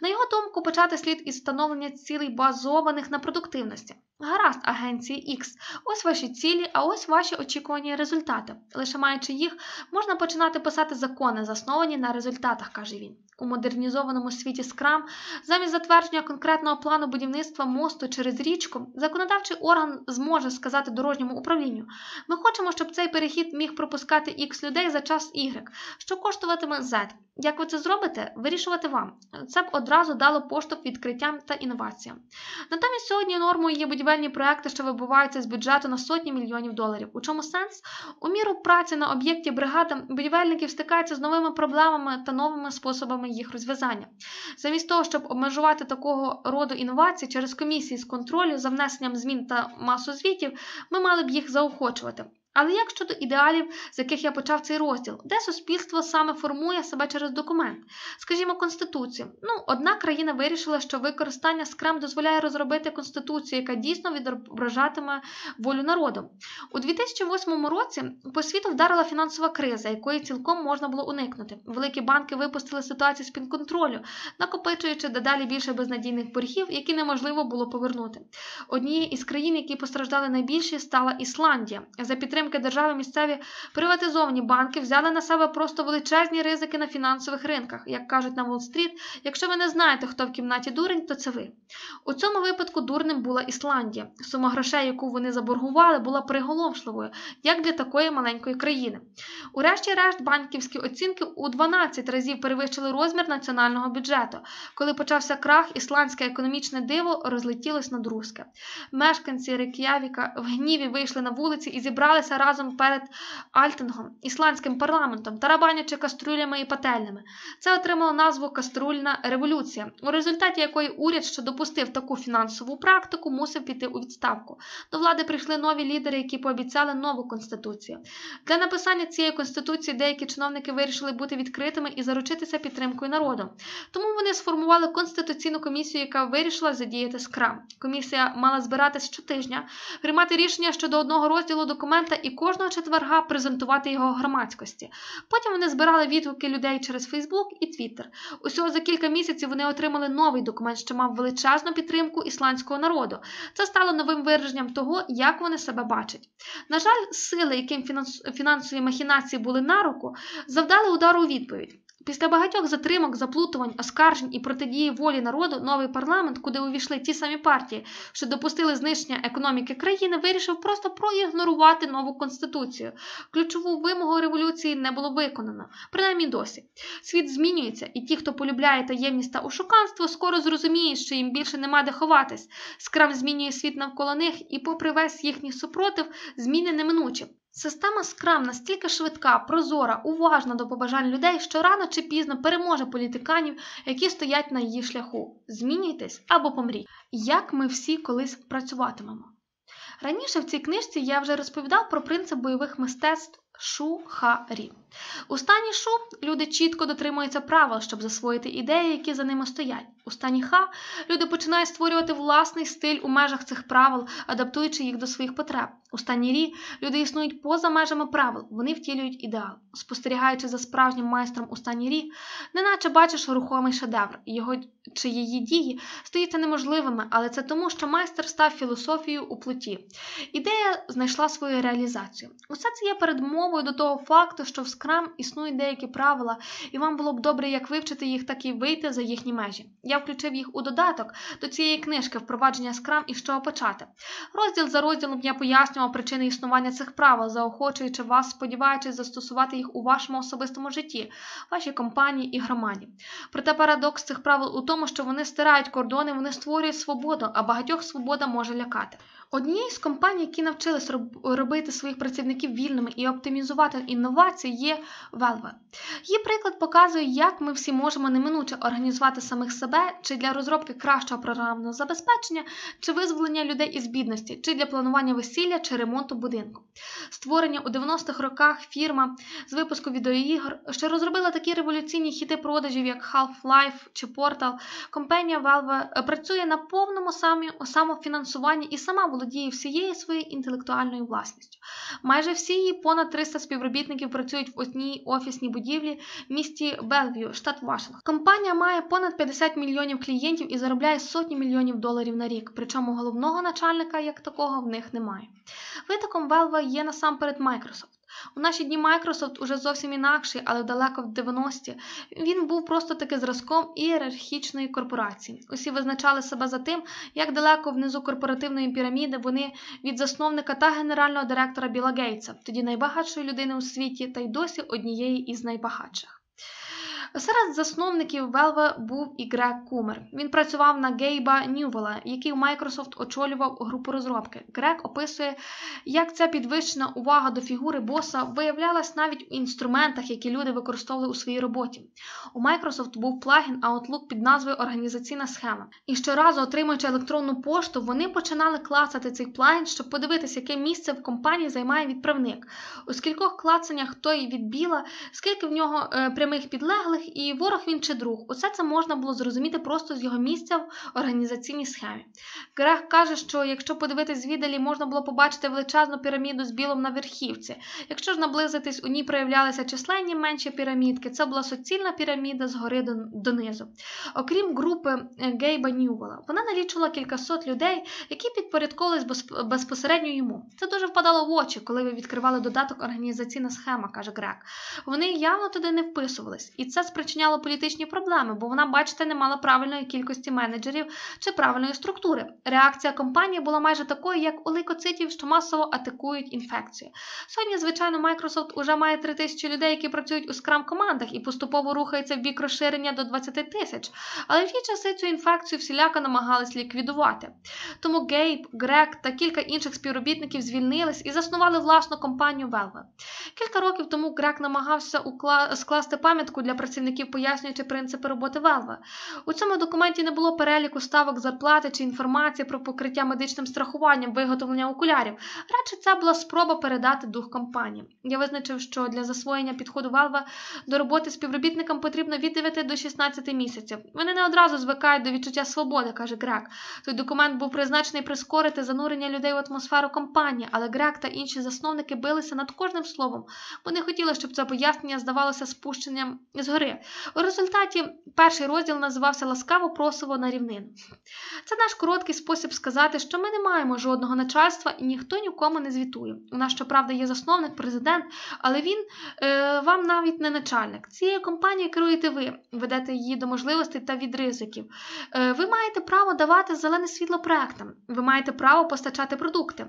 На його думку, почати слід із встановлення цілей базованих на продуктивності. Гаразд, агенції X. Ось ваші цілі, а ось ваші очікувані результати. Лише маючи їх, можна починати писати закони, засновані на результатах, каже він. У модернізованому світі Scrum замість затвердження конкретного плану будівництва мосту через річку, законодавчий орган зможе сказати дорожньому управлінню: ми хочемо, щоб цей перехід міг пропускати X людей за час Y, що коштуватиме Z. Як ви це зробите, вирішувати вам. Це б одразу дало поштовх відкриттям та інноваціям. Натомість сьогодні нормою є будівельні проекти, що вибуваються з бюджету на сотні мільйонів доларів. У чому сенс? У міру праці на об'єкті бригада будівельників стикаються з новими проблемами та новими способами їх розв'язання. Замість того, щоб обмежувати такого роду інновації через комісії з контролю за внесенням змін та масу звітів, ми мали б їх заохочувати. Але як щодо ідеалів, з яких я почав цей розділ, де суспільство саме формує себе через документ, скажімо, конституцію. Ну, одна країна вирішила, що використання скрам дозволяє розробити конституцію, яка дійсно відображатиме волю народу. У 2008 році по світу вдарила фінансова криза, якої цілком можна було уникнути. Великі банки випустили ситуацію з під контролю, накопичуючи дедалі більше безнадійних боргів, які неможливо було повернути. Однією із країн, які постраждали найбільше, стала Ісландія. За підтримки підтримки держави місцеві приватизовані банки взяли на себе просто величезні ризики на фінансових ринках. Як кажуть на Уолл-стріт, якщо ви не знаєте, хто в кімнаті дурень, то це ви. У цьому випадку дурним була Ісландія. Сума грошей, яку вони заборгували, була приголомшливою, як для такої маленької країни. Урешті-решт, банківські оцінки у 12 разів перевищили розмір національного бюджету. Коли почався крах, ісландське економічне диво розлетілось на друзке. Мешканці Рек'явіка в гніві вийшли на вулиці і зібралися зібралися разом перед Альтингом, ісландським парламентом, тарабанячи каструлями і пательнями. Це отримало назву Каструльна революція, у результаті якої уряд, що допустив таку фінансову практику, мусив піти у відставку. До влади прийшли нові лідери, які пообіцяли нову конституцію. Для написання цієї конституції деякі чиновники вирішили бути відкритими і заручитися підтримкою народу. Тому вони сформували конституційну комісію, яка вирішила задіяти скрам. Комісія мала збиратись щотижня, приймати рішення щодо одного розділу документа і кожного четверга презентувати його громадськості. Потім вони збирали відгуки людей через Фейсбук і Твіттер. Усього за кілька місяців вони отримали новий документ, що мав величезну підтримку ісландського народу. Це стало новим вираженням того, як вони себе бачать. На жаль, сили, яким фінансові махінації були на руку, завдали удару у відповідь. Після багатьох затримок, заплутувань, оскаржень і протидії волі народу новий парламент, куди увійшли ті самі партії, що допустили знищення економіки країни, вирішив просто проігнорувати нову конституцію. Ключову вимогу революції не було виконано, принаймні досі. Світ змінюється, і ті, хто полюбляє таємність та ошуканство, скоро зрозуміють, що їм більше нема де ховатись. Скрам змінює світ навколо них, і, попри весь їхній супротив, зміни неминучі. Система Scrum настільки швидка, прозора, уважна до побажань людей, що рано чи пізно переможе політиканів, які стоять на її шляху. Змінюйтесь або помріть. Як ми всі колись працюватимемо. Раніше в цій книжці я вже розповідав про принцип бойових мистецтв Шу-ха-рі. У стані шу люди чітко дотримуються правил, щоб засвоїти ідеї, які за ними стоять. У стані ха люди починають створювати власний стиль у межах цих правил, адаптуючи їх до своїх потреб. У стані рі люди існують поза межами правил, вони втілюють ідеал. Спостерігаючи за справжнім майстром у стані рі, неначе бачиш рухомий шедевр, його чи її дії стаються неможливими, але це тому, що майстер став філософією у плоті. Ідея знайшла свою реалізацію. Усе це є передмовою до того факту, що в Scrum існують деякі правила, і вам було б добре як вивчити їх, так і вийти за їхні межі. Я включив їх у додаток до цієї книжки впровадження Scrum і чого почати. Розділ за розділом я пояснював причини існування цих правил, заохочуючи вас, сподіваючись застосувати їх у вашому особистому житті, вашій компанії і громаді. Проте парадокс цих правил у тому, що вони стирають кордони, вони створюють свободу, а багатьох свобода може лякати. Однією з компаній, які навчились робити своїх працівників вільними і оптимізувати інновації, є Valve. Її приклад показує, як ми всі можемо неминуче організувати самих себе чи для розробки кращого програмного забезпечення, чи визволення людей із бідності, чи для планування весілля чи ремонту будинку. Створення у 90-х роках фірма з випуску відеоігр, що розробила такі революційні хіти продажів, як Half-Life чи Portal, компанія Valve працює на повному самофінансуванні і сама була володіє всією своєю інтелектуальною власністю. Майже всі її понад 300 співробітників працюють в одній офісній будівлі в місті Белвію, штат Вашингтон. Компанія має понад 50 мільйонів клієнтів і заробляє сотні мільйонів доларів на рік. Причому головного начальника як такого в них немає. Витоком Valve є насамперед Microsoft. У наші дні Microsoft уже зовсім інакший, але далеко в 90-ті він був просто таки зразком ієрархічної корпорації. Усі визначали себе за тим, як далеко внизу корпоративної піраміди вони від засновника та генерального директора Біла Гейтса, тоді найбагатшої людини у світі, та й досі однієї із найбагатших. Серед засновників Valve був і Грег Кумер. Він працював на Гейба Ньювела, який у Microsoft очолював групу розробки. Грег описує, як ця підвищена увага до фігури боса виявлялась навіть у інструментах, які люди використовували у своїй роботі. У Microsoft був плагін Outlook під назвою Організаційна схема. І щоразу, отримуючи електронну пошту, вони починали клацати цей плагін, щоб подивитися, яке місце в компанії займає відправник. У скількох клацаннях той відбіла, скільки в нього е, прямих підлеглих і ворог він чи друг. Усе це можна було зрозуміти просто з його місця в організаційній схемі. Грег каже, що якщо подивитись звіддалі, можна було побачити величезну піраміду з білом на верхівці. Якщо ж наблизитись, у ній проявлялися численні менші пірамідки. Це була суцільна піраміда згори до, донизу. Окрім групи е, Гейба Ньювела, вона налічувала кількасот людей, які підпорядковувались безпосередньо йому. Це дуже впадало в очі, коли ви відкривали додаток організаційна схема, каже Грег. Вони явно туди не вписувались, і це спричиняло політичні проблеми, бо вона, бачите, не мала правильної кількості менеджерів чи правильної структури. Реакція компанії була майже такою, як у лейкоцитів, що масово атакують інфекцію. Сьогодні, звичайно, Microsoft уже має 3 тисячі людей, які працюють у скрам командах і поступово рухається в бік розширення до 20 тисяч. Але в ті часи цю інфекцію всіляко намагались ліквідувати. Тому Гейб, Грег та кілька інших співробітників звільнились і заснували власну компанію Valve. Кілька років тому Грег намагався скласти пам'ятку для працівників працівників, пояснюючи принципи роботи Велва. У цьому документі не було переліку ставок зарплати чи інформації про покриття медичним страхуванням, виготовлення окулярів. Радше це була спроба передати дух компанії. Я визначив, що для засвоєння підходу Велва до роботи співробітникам потрібно від 9 до 16 місяців. Вони не одразу звикають до відчуття свободи, каже Грек. Той документ був призначений прискорити занурення людей в атмосферу компанії, але Грек та інші засновники билися над кожним словом. Вони хотіли, щоб це пояснення здавалося спущенням згори. У результаті перший розділ називався Ласкаво просово на рівнину. Це наш короткий спосіб сказати, що ми не маємо жодного начальства і ніхто нікому не звітує. У нас, щоправда, є засновник, президент, але він е, вам навіть не начальник. Цією компанією керуєте ви, ведете її до можливостей та від ризиків. Е, ви маєте право давати зелене світло проектам, ви маєте право постачати продукти.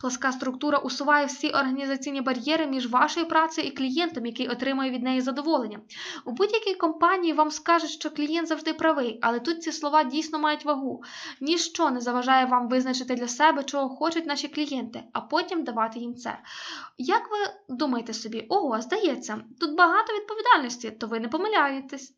Пласка структура усуває всі організаційні бар'єри між вашою працею і клієнтом, який отримує від неї задоволення. У будь-якій компанії вам скажуть, що клієнт завжди правий, але тут ці слова дійсно мають вагу. Ніщо не заважає вам визначити для себе, чого хочуть наші клієнти, а потім давати їм це. Як ви думаєте собі, ого, здається, тут багато відповідальності, то ви не помиляєтесь.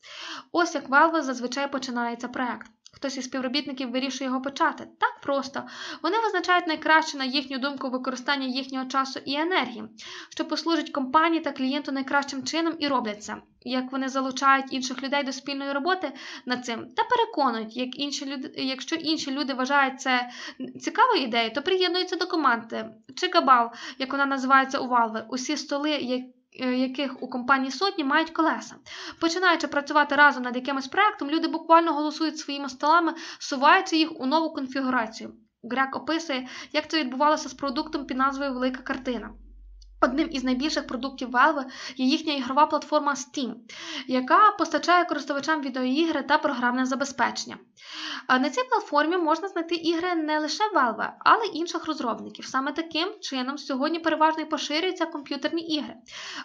Ось як Велве зазвичай починається проект. Хтось із співробітників вирішує його почати. Так просто. Вони визначають найкраще на їхню думку використання їхнього часу і енергії, що послужить компанії та клієнту найкращим чином і роблять це. Як вони залучають інших людей до спільної роботи над цим, та переконують, як інші люди, якщо інші люди вважають це цікавою ідеєю, то приєднуються до команди. Чи кабал, як вона називається у Valve, усі столи, які яких у компанії сотні мають колеса. Починаючи працювати разом над якимось проектом, люди буквально голосують своїми столами, суваючи їх у нову конфігурацію. Грек описує, як це відбувалося з продуктом під назвою Велика картина. Одним із найбільших продуктів Valve є їхня ігрова платформа Steam, яка постачає користувачам відеоігри та програмне забезпечення. На цій платформі можна знайти ігри не лише Valve, але й інших розробників. Саме таким чином сьогодні переважно і поширюються комп'ютерні ігри.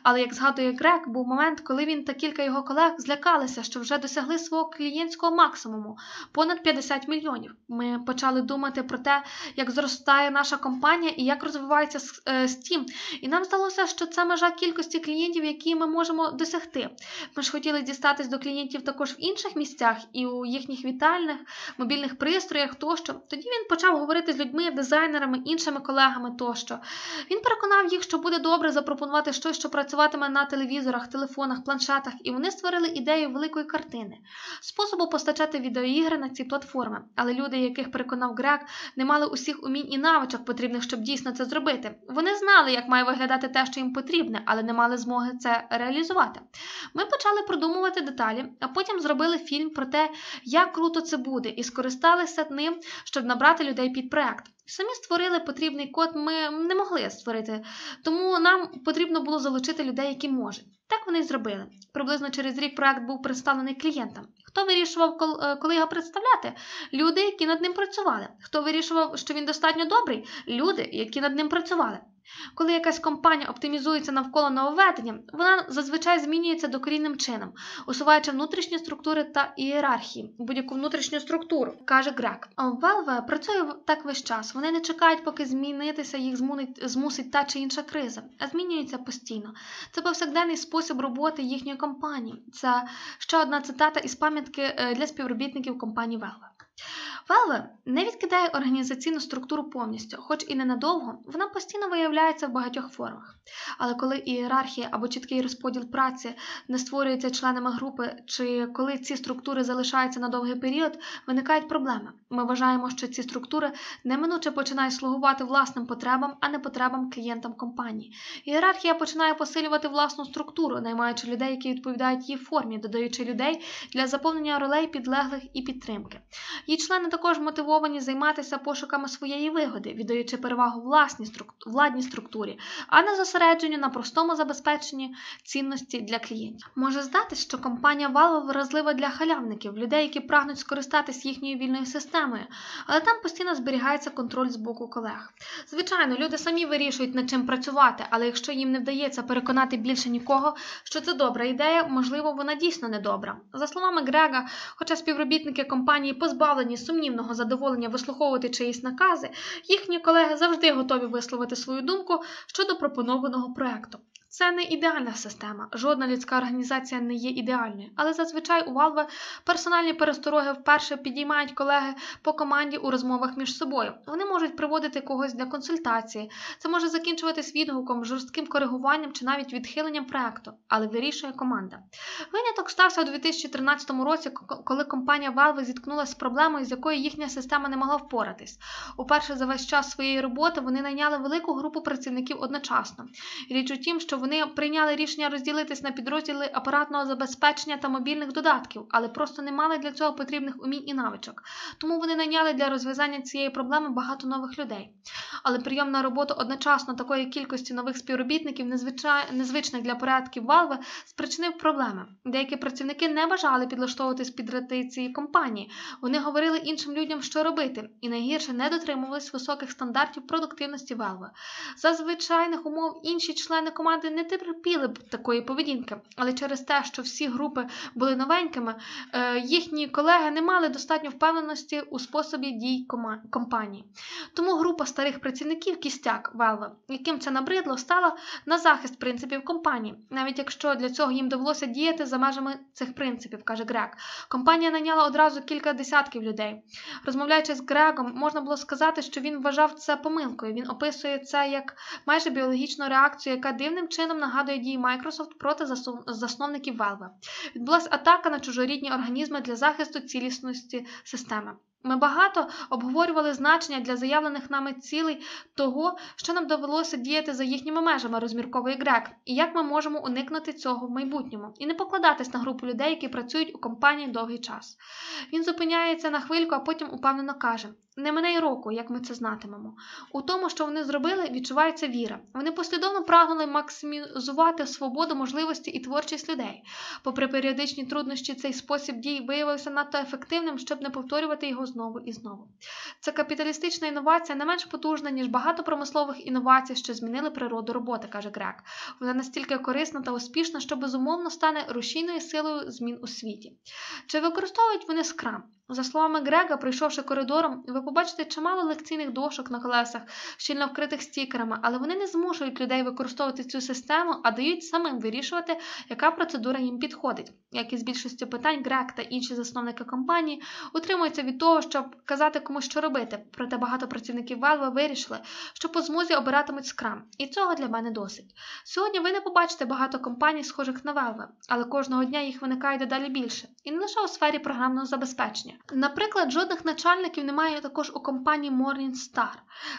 Але, як згадує Грек, був момент, коли він та кілька його колег злякалися, що вже досягли свого клієнтського максимуму понад 50 мільйонів. Ми почали думати про те, як зростає наша компанія і як розвивається е, Steam. І нам нам здалося, що це межа кількості клієнтів, які ми можемо досягти. Ми ж хотіли дістатись до клієнтів також в інших місцях і у їхніх вітальних, мобільних пристроях тощо. Тоді він почав говорити з людьми, дизайнерами, іншими колегами тощо. Він переконав їх, що буде добре запропонувати щось, що працюватиме на телевізорах, телефонах, планшетах, і вони створили ідею великої картини, способу постачати відеоігри на ці платформи. Але люди, яких переконав Грек, не мали усіх умінь і навичок потрібних, щоб дійсно це зробити. Вони знали, як має виглядати те, що їм потрібне, але не мали змоги це реалізувати. Ми почали продумувати деталі, а потім зробили фільм про те, як круто це буде, і скористалися ним, щоб набрати людей під проект. Самі створили потрібний код, ми не могли створити, тому нам потрібно було залучити людей, які можуть. Так вони й зробили. Приблизно через рік проект був представлений клієнтам. Хто вирішував, коли його представляти? Люди, які над ним працювали. Хто вирішував, що він достатньо добрий? Люди, які над ним працювали. Коли якась компанія оптимізується навколо нововведення, вона зазвичай змінюється докорінним чином, усуваючи внутрішні структури та ієрархії, будь-яку внутрішню структуру, каже Грек. Valve працює так весь час. Вони не чекають, поки змінитися їх змусить, та чи інша криза, а змінюються постійно. Це повсякденний спосіб роботи їхньої компанії. Це ще одна цитата із пам'ятки для співробітників компанії Valve. Valve не відкидає організаційну структуру повністю, хоч і ненадовго, вона постійно виявляється в багатьох формах. Але коли ієрархія або чіткий розподіл праці не створюється членами групи, чи коли ці структури залишаються на довгий період, виникають проблеми. Ми вважаємо, що ці структури неминуче починають слугувати власним потребам, а не потребам клієнтам компанії. Ієрархія починає посилювати власну структуру, наймаючи людей, які відповідають її формі, додаючи людей для заповнення ролей підлеглих і підтримки. Її члени також мотивовані займатися пошуками своєї вигоди, віддаючи перевагу власній структу... владній структурі, а не зосередженню на простому забезпеченні цінності для клієнтів. Може здатись, що компанія Valve вразлива для халявників, людей, які прагнуть скористатись їхньою вільною системою, але там постійно зберігається контроль з боку колег. Звичайно, люди самі вирішують, над чим працювати, але якщо їм не вдається переконати більше нікого, що це добра ідея, можливо, вона дійсно не добра. За словами Грега, хоча співробітники компанії позбавлені сумнівного задоволення вислуховувати чиїсь накази, їхні колеги завжди готові висловити свою думку щодо пропонованого проекту. Це не ідеальна система, жодна людська організація не є ідеальною, але зазвичай у Valve персональні перестороги вперше підіймають колеги по команді у розмовах між собою. Вони можуть приводити когось для консультації. Це може закінчуватись відгуком, жорстким коригуванням чи навіть відхиленням проекту, але вирішує команда. Виняток стався у 2013 році, коли компанія Valve зіткнулася з проблемою, з якою їхня система не могла впоратись. Уперше за весь час своєї роботи вони найняли велику групу працівників одночасно. Річ у тім, що вони прийняли рішення розділитись на підрозділи апаратного забезпечення та мобільних додатків, але просто не мали для цього потрібних умінь і навичок. Тому вони найняли для розв'язання цієї проблеми багато нових людей. Але прийом на роботу одночасно такої кількості нових співробітників, незвичних для порядків Valve, спричинив проблеми. Деякі працівники не бажали підлаштовуватись під традиції компанії. Вони говорили іншим людям, що робити, і найгірше не дотримувались високих стандартів продуктивності Valve. За звичайних умов інші члени команди не терпіли б такої поведінки, але через те, що всі групи були новенькими, їхні колеги не мали достатньо впевненості у способі дій компанії. Тому група старих працівників кістяк Valve, яким це набридло, стала на захист принципів компанії, навіть якщо для цього їм довелося діяти за межами цих принципів, каже Грек. Компанія найняла одразу кілька десятків людей. Розмовляючи з Грегом, можна було сказати, що він вважав це помилкою. Він описує це як майже біологічну реакцію, яка дивним чином нагадує дії Microsoft проти засновників Valve. Відбулася атака на чужорідні організми для захисту цілісності системи. Ми багато обговорювали значення для заявлених нами цілей того, що нам довелося діяти за їхніми межами, розмірковує Грек, і як ми можемо уникнути цього в майбутньому, і не покладатись на групу людей, які працюють у компанії довгий час. Він зупиняється на хвильку, а потім упевнено каже: не мене й року, як ми це знатимемо. У тому, що вони зробили, відчувається віра. Вони послідовно прагнули максимізувати свободу, можливості і творчість людей. Попри періодичні труднощі, цей спосіб дій виявився надто ефективним, щоб не повторювати його знову і знову. Це капіталістична інновація не менш потужна, ніж багато промислових інновацій, що змінили природу роботи, каже Грек. Вона настільки корисна та успішна, що безумовно стане рушійною силою змін у світі. Чи використовують вони скрам? За словами Грега, пройшовши коридором, ви побачите чимало лекційних дошок на колесах, щільно вкритих стікерами, але вони не змушують людей використовувати цю систему, а дають самим вирішувати, яка процедура їм підходить. Як і з більшості питань, Грег та інші засновники компанії утримуються від того, щоб казати комусь, що робити. Проте багато працівників Valve вирішили, що по змозі обиратимуть Scrum. І цього для мене досить. Сьогодні ви не побачите багато компаній, схожих на Valve, але кожного дня їх виникає дедалі більше. І не лише у сфері програмного забезпечення. Наприклад, жодних начальників немає також у компанії Morningstar,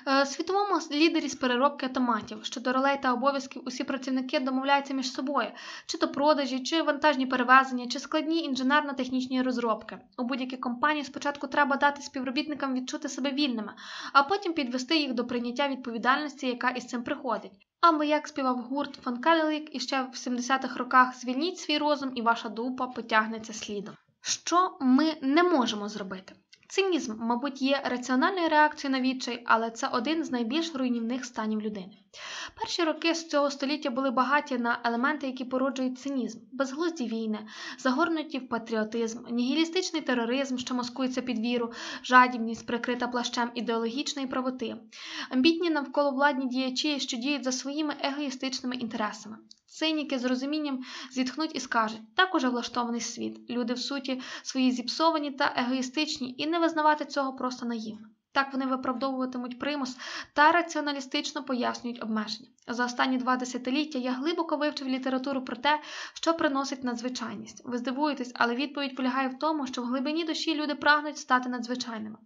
е, світовому лідері з переробки автоматів. Щодо ролей та обов'язків усі працівники домовляються між собою, чи то продажі, чи вантажні перевезення, чи складні інженерно-технічні розробки. У будь-якій компанії спочатку треба дати співробітникам відчути себе вільними, а потім підвести їх до прийняття відповідальності, яка із цим приходить. Або як співав гурт фон Калелік іще в 70-х роках звільніть свій розум і ваша дупа потягнеться слідом. Що ми не можемо зробити? Цинізм, мабуть, є раціональною реакцією на відчай, але це один з найбільш руйнівних станів людини. Перші роки з цього століття були багаті на елементи, які породжують цинізм, безглузді війни, загорнуті в патріотизм, нігілістичний тероризм, що маскується під віру, жадібність, прикрита плащем ідеологічної правоти, амбітні навколовладні діячі, що діють за своїми егоїстичними інтересами. Циніки з розумінням зітхнуть і скажуть, так уже влаштований світ. Люди в суті свої зіпсовані та егоїстичні, і не визнавати цього просто наївно. Так вони виправдовуватимуть примус та раціоналістично пояснюють обмеження. За останні два десятиліття я глибоко вивчив літературу про те, що приносить надзвичайність. Ви здивуєтесь, але відповідь полягає в тому, що в глибині душі люди прагнуть стати надзвичайними.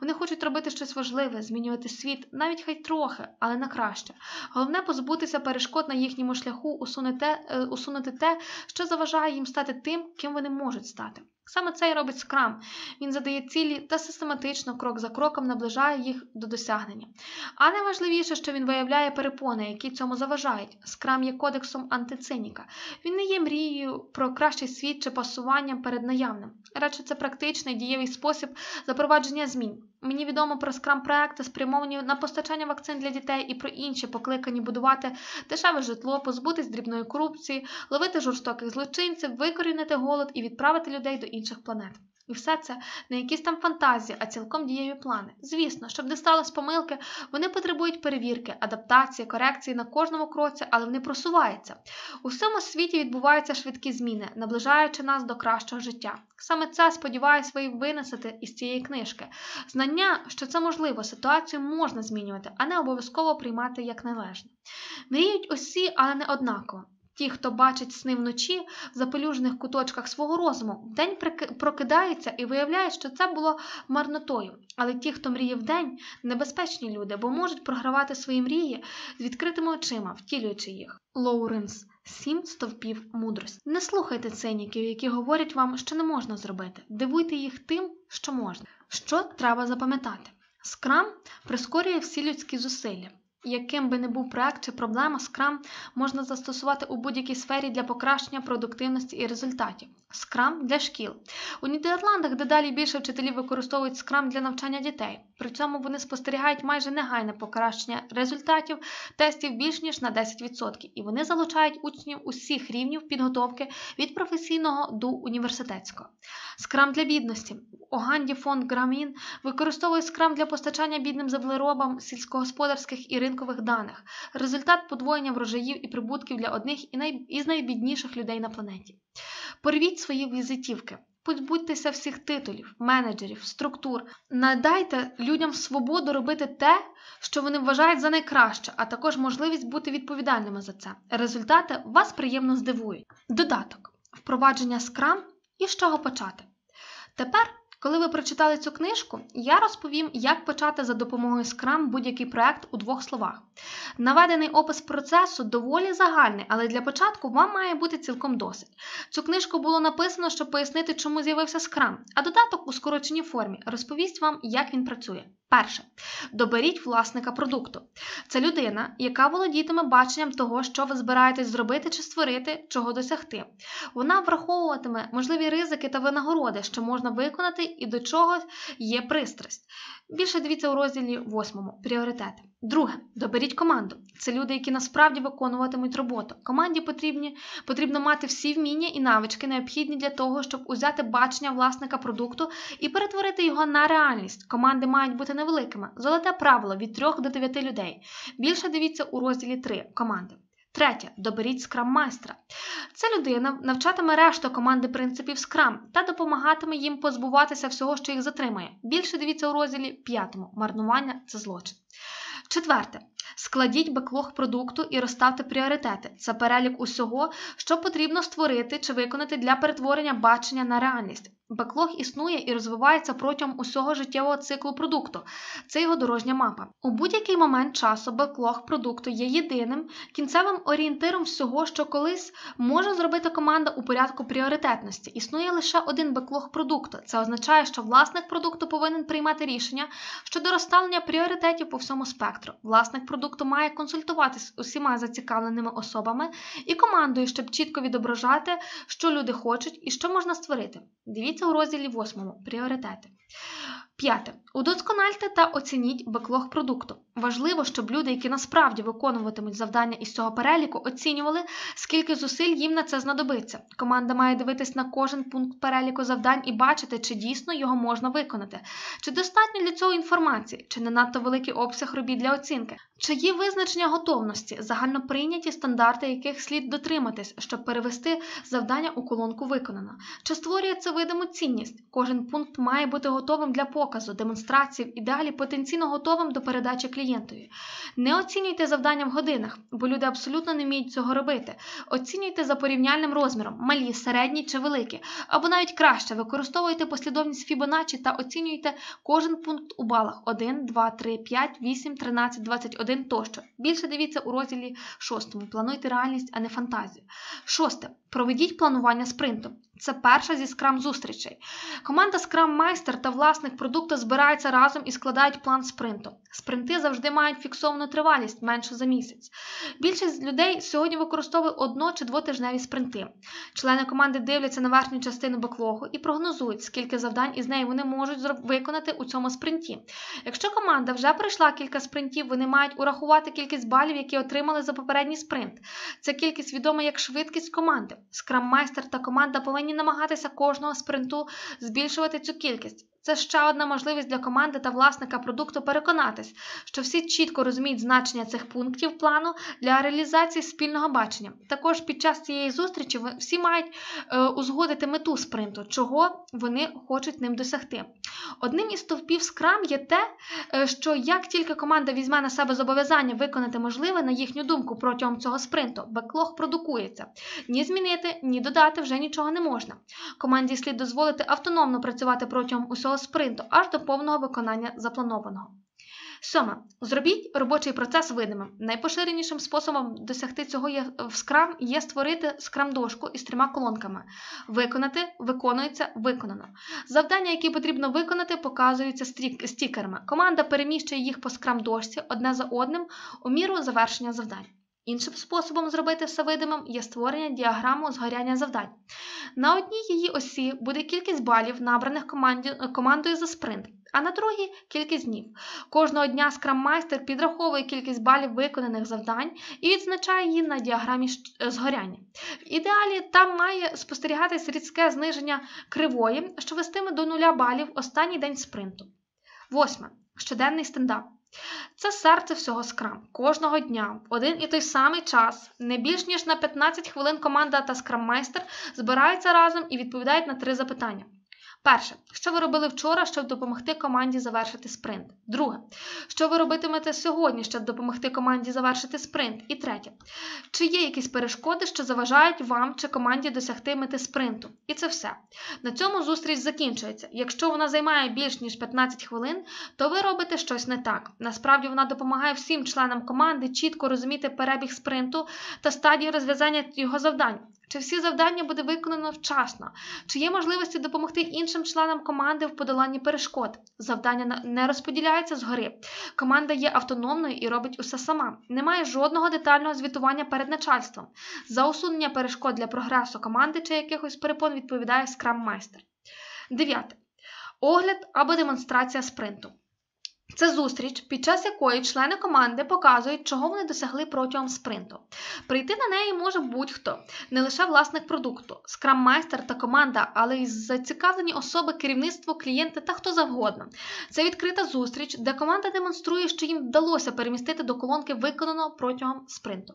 Вони хочуть робити щось важливе, змінювати світ, навіть хай трохи, але на краще. Головне позбутися перешкод на їхньому шляху, усунути, е, усунути те, що заважає їм стати тим, ким вони можуть стати. Саме це і робить скрам. Він задає цілі та систематично, крок за кроком, наближає їх до досягнення. А найважливіше, що він виявляє перепони, які цьому заважають. Скрам є кодексом антициніка. Він не є мрією про кращий світ чи пасуванням перед наявним. Радше це практичний дієвий спосіб запровадження змін. Мені відомо про скрам-проекти, спрямовані на постачання вакцин для дітей і про інші, покликані будувати дешеве житло, позбутись дрібної корупції, ловити жорстоких злочинців, викорінити голод і відправити людей до інших планет. І все це не якісь там фантазії, а цілком дієві плани. Звісно, щоб не сталося помилки, вони потребують перевірки, адаптації, корекції на кожному кроці, але вони просуваються. У всьому світі відбуваються швидкі зміни, наближаючи нас до кращого життя. Саме це сподіваюсь ви винесете із цієї книжки. Знання, що це можливо, ситуацію можна змінювати, а не обов'язково приймати як належне. Мріють усі, але не однаково. Ті, хто бачить сни вночі в запелюжених куточках свого розуму, вдень прокидаються і виявляють, що це було марнотою. Але ті, хто мріє вдень, небезпечні люди, бо можуть програвати свої мрії з відкритими очима, втілюючи їх. Лоуренс Сім стовпів мудрості. Не слухайте циніків, які говорять вам, що не можна зробити. Дивуйте їх тим, що можна. Що треба запам'ятати? Скрам прискорює всі людські зусилля. Яким би не був проект чи проблема, Scrum можна застосувати у будь-якій сфері для покращення продуктивності і результатів. Scrum для шкіл. У Нідерландах дедалі більше вчителів використовують Scrum для навчання дітей. При цьому вони спостерігають майже негайне покращення результатів тестів більш ніж на 10%, і вони залучають учнів усіх рівнів підготовки від професійного до університетського. Scrum для бідності. Оганді фонд Грамін використовує Scrum для постачання бідним землеробам сільськогосподарських і ринкових даних. Результат подвоєння врожаїв і прибутків для одних із найбідніших людей на планеті. Порвіть свої візитівки. Позбудьтеся всіх титулів, менеджерів, структур. Надайте людям свободу робити те, що вони вважають за найкраще, а також можливість бути відповідальними за це. Результати вас приємно здивують. Додаток впровадження скрам і з чого почати. Тепер коли ви прочитали цю книжку, я розповім, як почати за допомогою Scrum будь-який проект у двох словах. Наведений опис процесу доволі загальний, але для початку вам має бути цілком досить. Цю книжку було написано, щоб пояснити, чому з'явився Scrum, а додаток у скороченій формі розповість вам, як він працює. Перше, доберіть власника продукту. Це людина, яка володітиме баченням того, що ви збираєтесь зробити чи створити, чого досягти. Вона враховуватиме можливі ризики та винагороди, що можна виконати і до чого є пристрасть. Більше дивіться у розділі 8 пріоритети. Друге, доберіть команду. Це люди, які насправді виконуватимуть роботу. Команді потрібні, потрібно мати всі вміння і навички, необхідні для того, щоб узяти бачення власника продукту і перетворити його на реальність. Команди мають бути невеликими. Золоте правило від 3 до 9 людей. Більше дивіться у розділі 3 команди. Третє, доберіть скрам-майстра. Ця людина навчатиме решту команди принципів скрам та допомагатиме їм позбуватися всього, що їх затримує. Більше дивіться у розділі 5. Марнування це злочин. Четверте. Складіть беклог продукту і розставте пріоритети. Це перелік усього, що потрібно створити чи виконати для перетворення бачення на реальність. Беклог існує і розвивається протягом усього життєвого циклу продукту. Це його дорожня мапа. У будь-який момент часу беклог продукту є єдиним кінцевим орієнтиром всього, що колись може зробити команда у порядку пріоритетності. Існує лише один беклог продукту. Це означає, що власник продукту повинен приймати рішення щодо розставлення пріоритетів по всьому спектру. Власник продукту має консультуватися з усіма зацікавленими особами і командою, щоб чітко відображати, що люди хочуть і що можна створити. Дивіться деца урозили во осмово, преоретате. Пјата, Удоскональте та оцініть беклог продукту. Важливо, щоб люди, які насправді виконуватимуть завдання із цього переліку, оцінювали, скільки зусиль їм на це знадобиться. Команда має дивитись на кожен пункт переліку завдань і бачити, чи дійсно його можна виконати, чи достатньо для цього інформації, чи не надто великий обсяг робіт для оцінки, чи є визначення готовності, загальноприйняті стандарти, яких слід дотриматись, щоб перевести завдання у колонку виконано, чи створює це видиму цінність. Кожен пункт має бути готовим для показу, демонстрації, в ідеалі потенційно готовим до передачі клієнтові. Не оцінюйте завдання в годинах, бо люди абсолютно не вміють цього робити. Оцінюйте за порівняльним розміром, малі, середні чи великі, або навіть краще використовуйте послідовність Fibonacci та оцінюйте кожен пункт у балах 1, 2, 3, 5, 8, 13, 21 тощо. Більше дивіться у розділі 6. Плануйте реальність, а не фантазію. Шосте. Проведіть планування спринту. Це перша зі скрам зустрічей. Команда Scrum майстер та власник продукту збираються разом і складають план спринту. Спринти завжди мають фіксовану тривалість менше за місяць. Більшість людей сьогодні використовує одно- чи двотижневі спринти. Члени команди дивляться на верхню частину беклогу і прогнозують, скільки завдань із неї вони можуть виконати у цьому спринті. Якщо команда вже пройшла кілька спринтів, вони мають урахувати кількість балів, які отримали за попередній спринт. Ця кількість відома як швидкість команди. Скрам-майстер та команда повинні намагатися кожного спринту збільшувати цю кількість. Це ще одна можливість для команди та власника продукту переконатись, що всі чітко розуміють значення цих пунктів плану для реалізації спільного бачення. Також під час цієї зустрічі всі мають е, узгодити мету спринту, чого вони хочуть ним досягти. Одним із стовпів Scrum є те, е, що як тільки команда візьме на себе зобов'язання виконати можливе, на їхню думку, протягом цього спринту, беклог продукується. Ні змінити, ні додати вже нічого не можна. Команді слід дозволити автономно працювати протягом усього спринту аж до повного виконання запланованого. Сьоме. Зробіть робочий процес видимим. Найпоширенішим способом досягти цього є в Scrum є створити Scrum-дошку із трьома колонками. Виконати, виконується, виконано. Завдання, які потрібно виконати, показуються стікерами. Команда переміщує їх по Scrum-дошці одне за одним у міру завершення завдань. Іншим способом зробити все видимим є створення діаграми згоряння завдань. На одній її осі буде кількість балів, набраних командою за спринт, а на другій кількість днів. Кожного дня скрам-майстер підраховує кількість балів виконаних завдань і відзначає її на діаграмі згоряння. В ідеалі там має спостерігатись різке зниження кривої, що вестиме до нуля балів останній день спринту. Восьме. Щоденний стендап. Це серце всього скрам. Кожного дня в один і той самий час, не більш ніж на 15 хвилин команда та скрам-майстер збираються разом і відповідають на три запитання. Перше, що ви робили вчора, щоб допомогти команді завершити спринт. Друге, що ви робитимете сьогодні, щоб допомогти команді завершити спринт. І третє, чи є якісь перешкоди, що заважають вам чи команді досягти мети спринту. І це все. На цьому зустріч закінчується. Якщо вона займає більш ніж 15 хвилин, то ви робите щось не так. Насправді вона допомагає всім членам команди чітко розуміти перебіг спринту та стадії розв'язання його завдань. Чи всі завдання буде виконано вчасно, чи є можливості допомогти іншим членам команди в подоланні перешкод. Завдання не розподіляються згори. Команда є автономною і робить усе сама. Немає жодного детального звітування перед начальством. За усунення перешкод для прогресу команди чи якихось перепон відповідає скрам-майстер. Дев'яте. Огляд або демонстрація спринту. Це зустріч, під час якої члени команди показують, чого вони досягли протягом спринту. Прийти на неї може будь-хто, не лише власник продукту, скрам-майстер та команда, але й зацікавлені особи, керівництво, клієнти та хто завгодно. Це відкрита зустріч, де команда демонструє, що їм вдалося перемістити до колонки виконаного протягом спринту.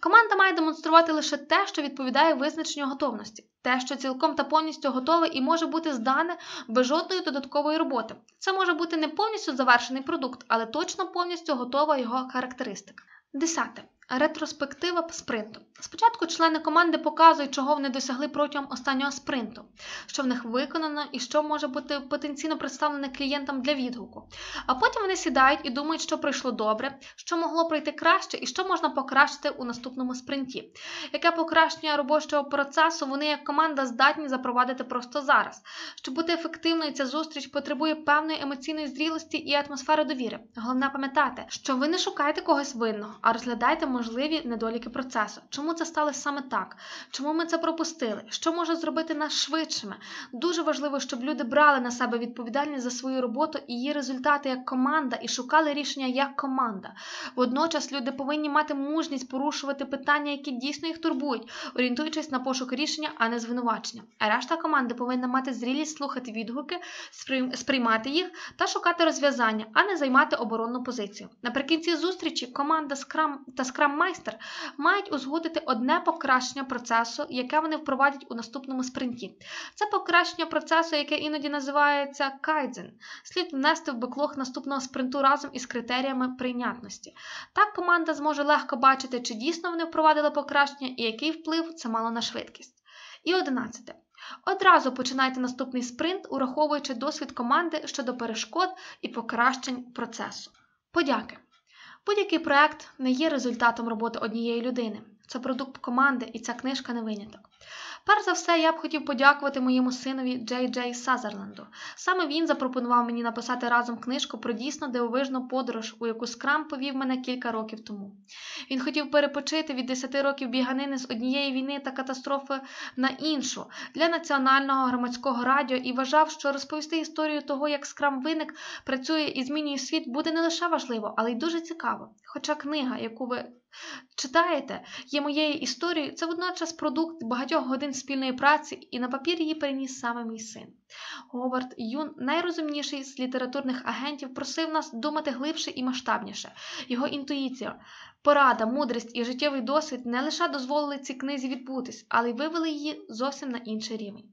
Команда має демонструвати лише те, що відповідає визначенню готовності, те, що цілком та повністю готове і може бути здане без жодної додаткової роботи. Це може бути не повністю завершений продукт, але точно повністю готова його характеристика. Десяте. Ретроспектива спринту. Спочатку члени команди показують, чого вони досягли протягом останнього спринту, що в них виконано і що може бути потенційно представлене клієнтам для відгуку. А потім вони сідають і думають, що пройшло добре, що могло пройти краще і що можна покращити у наступному спринті. Яке покращення робочого процесу вони як команда здатні запровадити просто зараз. Щоб бути ефективною, ця зустріч потребує певної емоційної зрілості і атмосфери довіри. Головне пам'ятати, що ви не шукаєте когось винного, а розглядаєте можливі недоліки процесу. Чому це сталося саме так? Чому ми це пропустили? Що може зробити нас швидшими? Дуже важливо, щоб люди брали на себе відповідальність за свою роботу і її результати як команда і шукали рішення як команда. Водночас люди повинні мати мужність порушувати питання, які дійсно їх турбують, орієнтуючись на пошук рішення, а не звинувачення. А решта команди повинна мати зрілість слухати відгуки, сприймати їх та шукати розв'язання, а не займати оборонну позицію. Наприкінці зустрічі команда Scrum та Scrum майстер мають узгодити одне покращення процесу, яке вони впровадять у наступному спринті. Це покращення процесу, яке іноді називається кайдзен, слід внести в беклог наступного спринту разом із критеріями прийнятності. Так команда зможе легко бачити, чи дійсно вони впровадили покращення і який вплив це мало на швидкість. І одинадцяте. Одразу починайте наступний спринт, ураховуючи досвід команди щодо перешкод і покращень процесу. Подяки! Будь-який проект не є результатом роботи однієї людини. Це продукт команди, і ця книжка не виняток. Перш за все, я б хотів подякувати моєму синові Джей Джей Сазерленду. Саме він запропонував мені написати разом книжку про дійсно дивовижну подорож, у яку скрам повів мене кілька років тому. Він хотів перепочити від 10 років біганини з однієї війни та катастрофи на іншу для національного громадського радіо і вважав, що розповісти історію того, як скрам виник, працює і змінює світ, буде не лише важливо, але й дуже цікаво. Хоча книга, яку ви читаєте, є моєю історією, це водночас продукт багатьох годин спільної праці, і на папір її переніс саме мій син. Говард Юн, найрозумніший з літературних агентів, просив нас думати глибше і масштабніше. Його інтуїція, порада, мудрість і життєвий досвід не лише дозволили цій книзі відбутись, але й вивели її зовсім на інший рівень.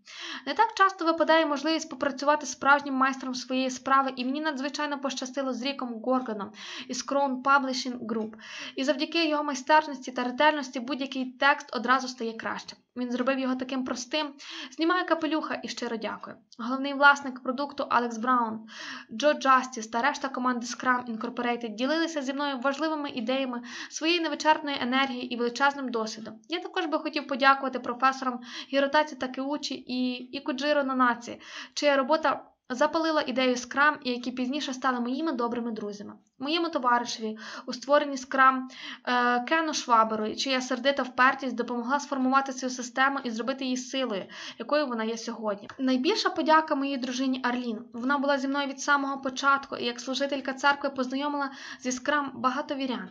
Не так часто випадає можливість попрацювати справжнім майстром своєї справи, і мені надзвичайно пощастило з Ріком Горганом із Crown Publishing Group. І завдяки його майстерності та ретельності будь-який текст одразу стає кращим. Він зробив його таким простим. Знімаю капелюха і щиро дякую. Головний власник продукту Алекс Браун, Джо Джастіс та решта команди Scrum Incorporated ділилися зі мною важливими ідеями своєї невичерпної енергії і величезним досвідом. Я також би хотів подякувати професорам Гіротаці Такеучі і Ікуджиро Нанаці, чия робота запалила ідею Scrum і які пізніше стали моїми добрими друзями моєму товаришеві у створенні скрам е, Кену Шваберу, чия сердита впертість допомогла сформувати цю систему і зробити її силою, якою вона є сьогодні. Найбільша подяка моїй дружині Арлін. Вона була зі мною від самого початку і як служителька церкви познайомила зі скрам багато вірян.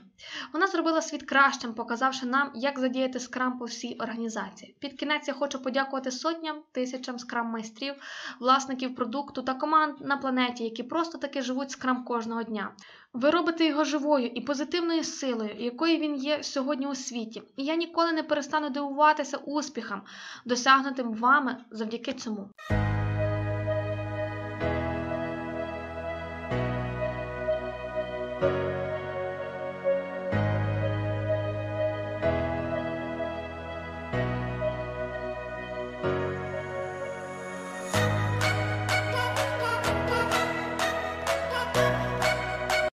Вона зробила світ кращим, показавши нам, як задіяти скрам по всій організації. Під кінець я хочу подякувати сотням тисячам скрам-майстрів, власників продукту та команд на планеті, які просто таки живуть скрам кожного дня. Ви робите його живою і позитивною силою, якою він є сьогодні у світі. І я ніколи не перестану дивуватися успіхам, досягнутим вами завдяки цьому.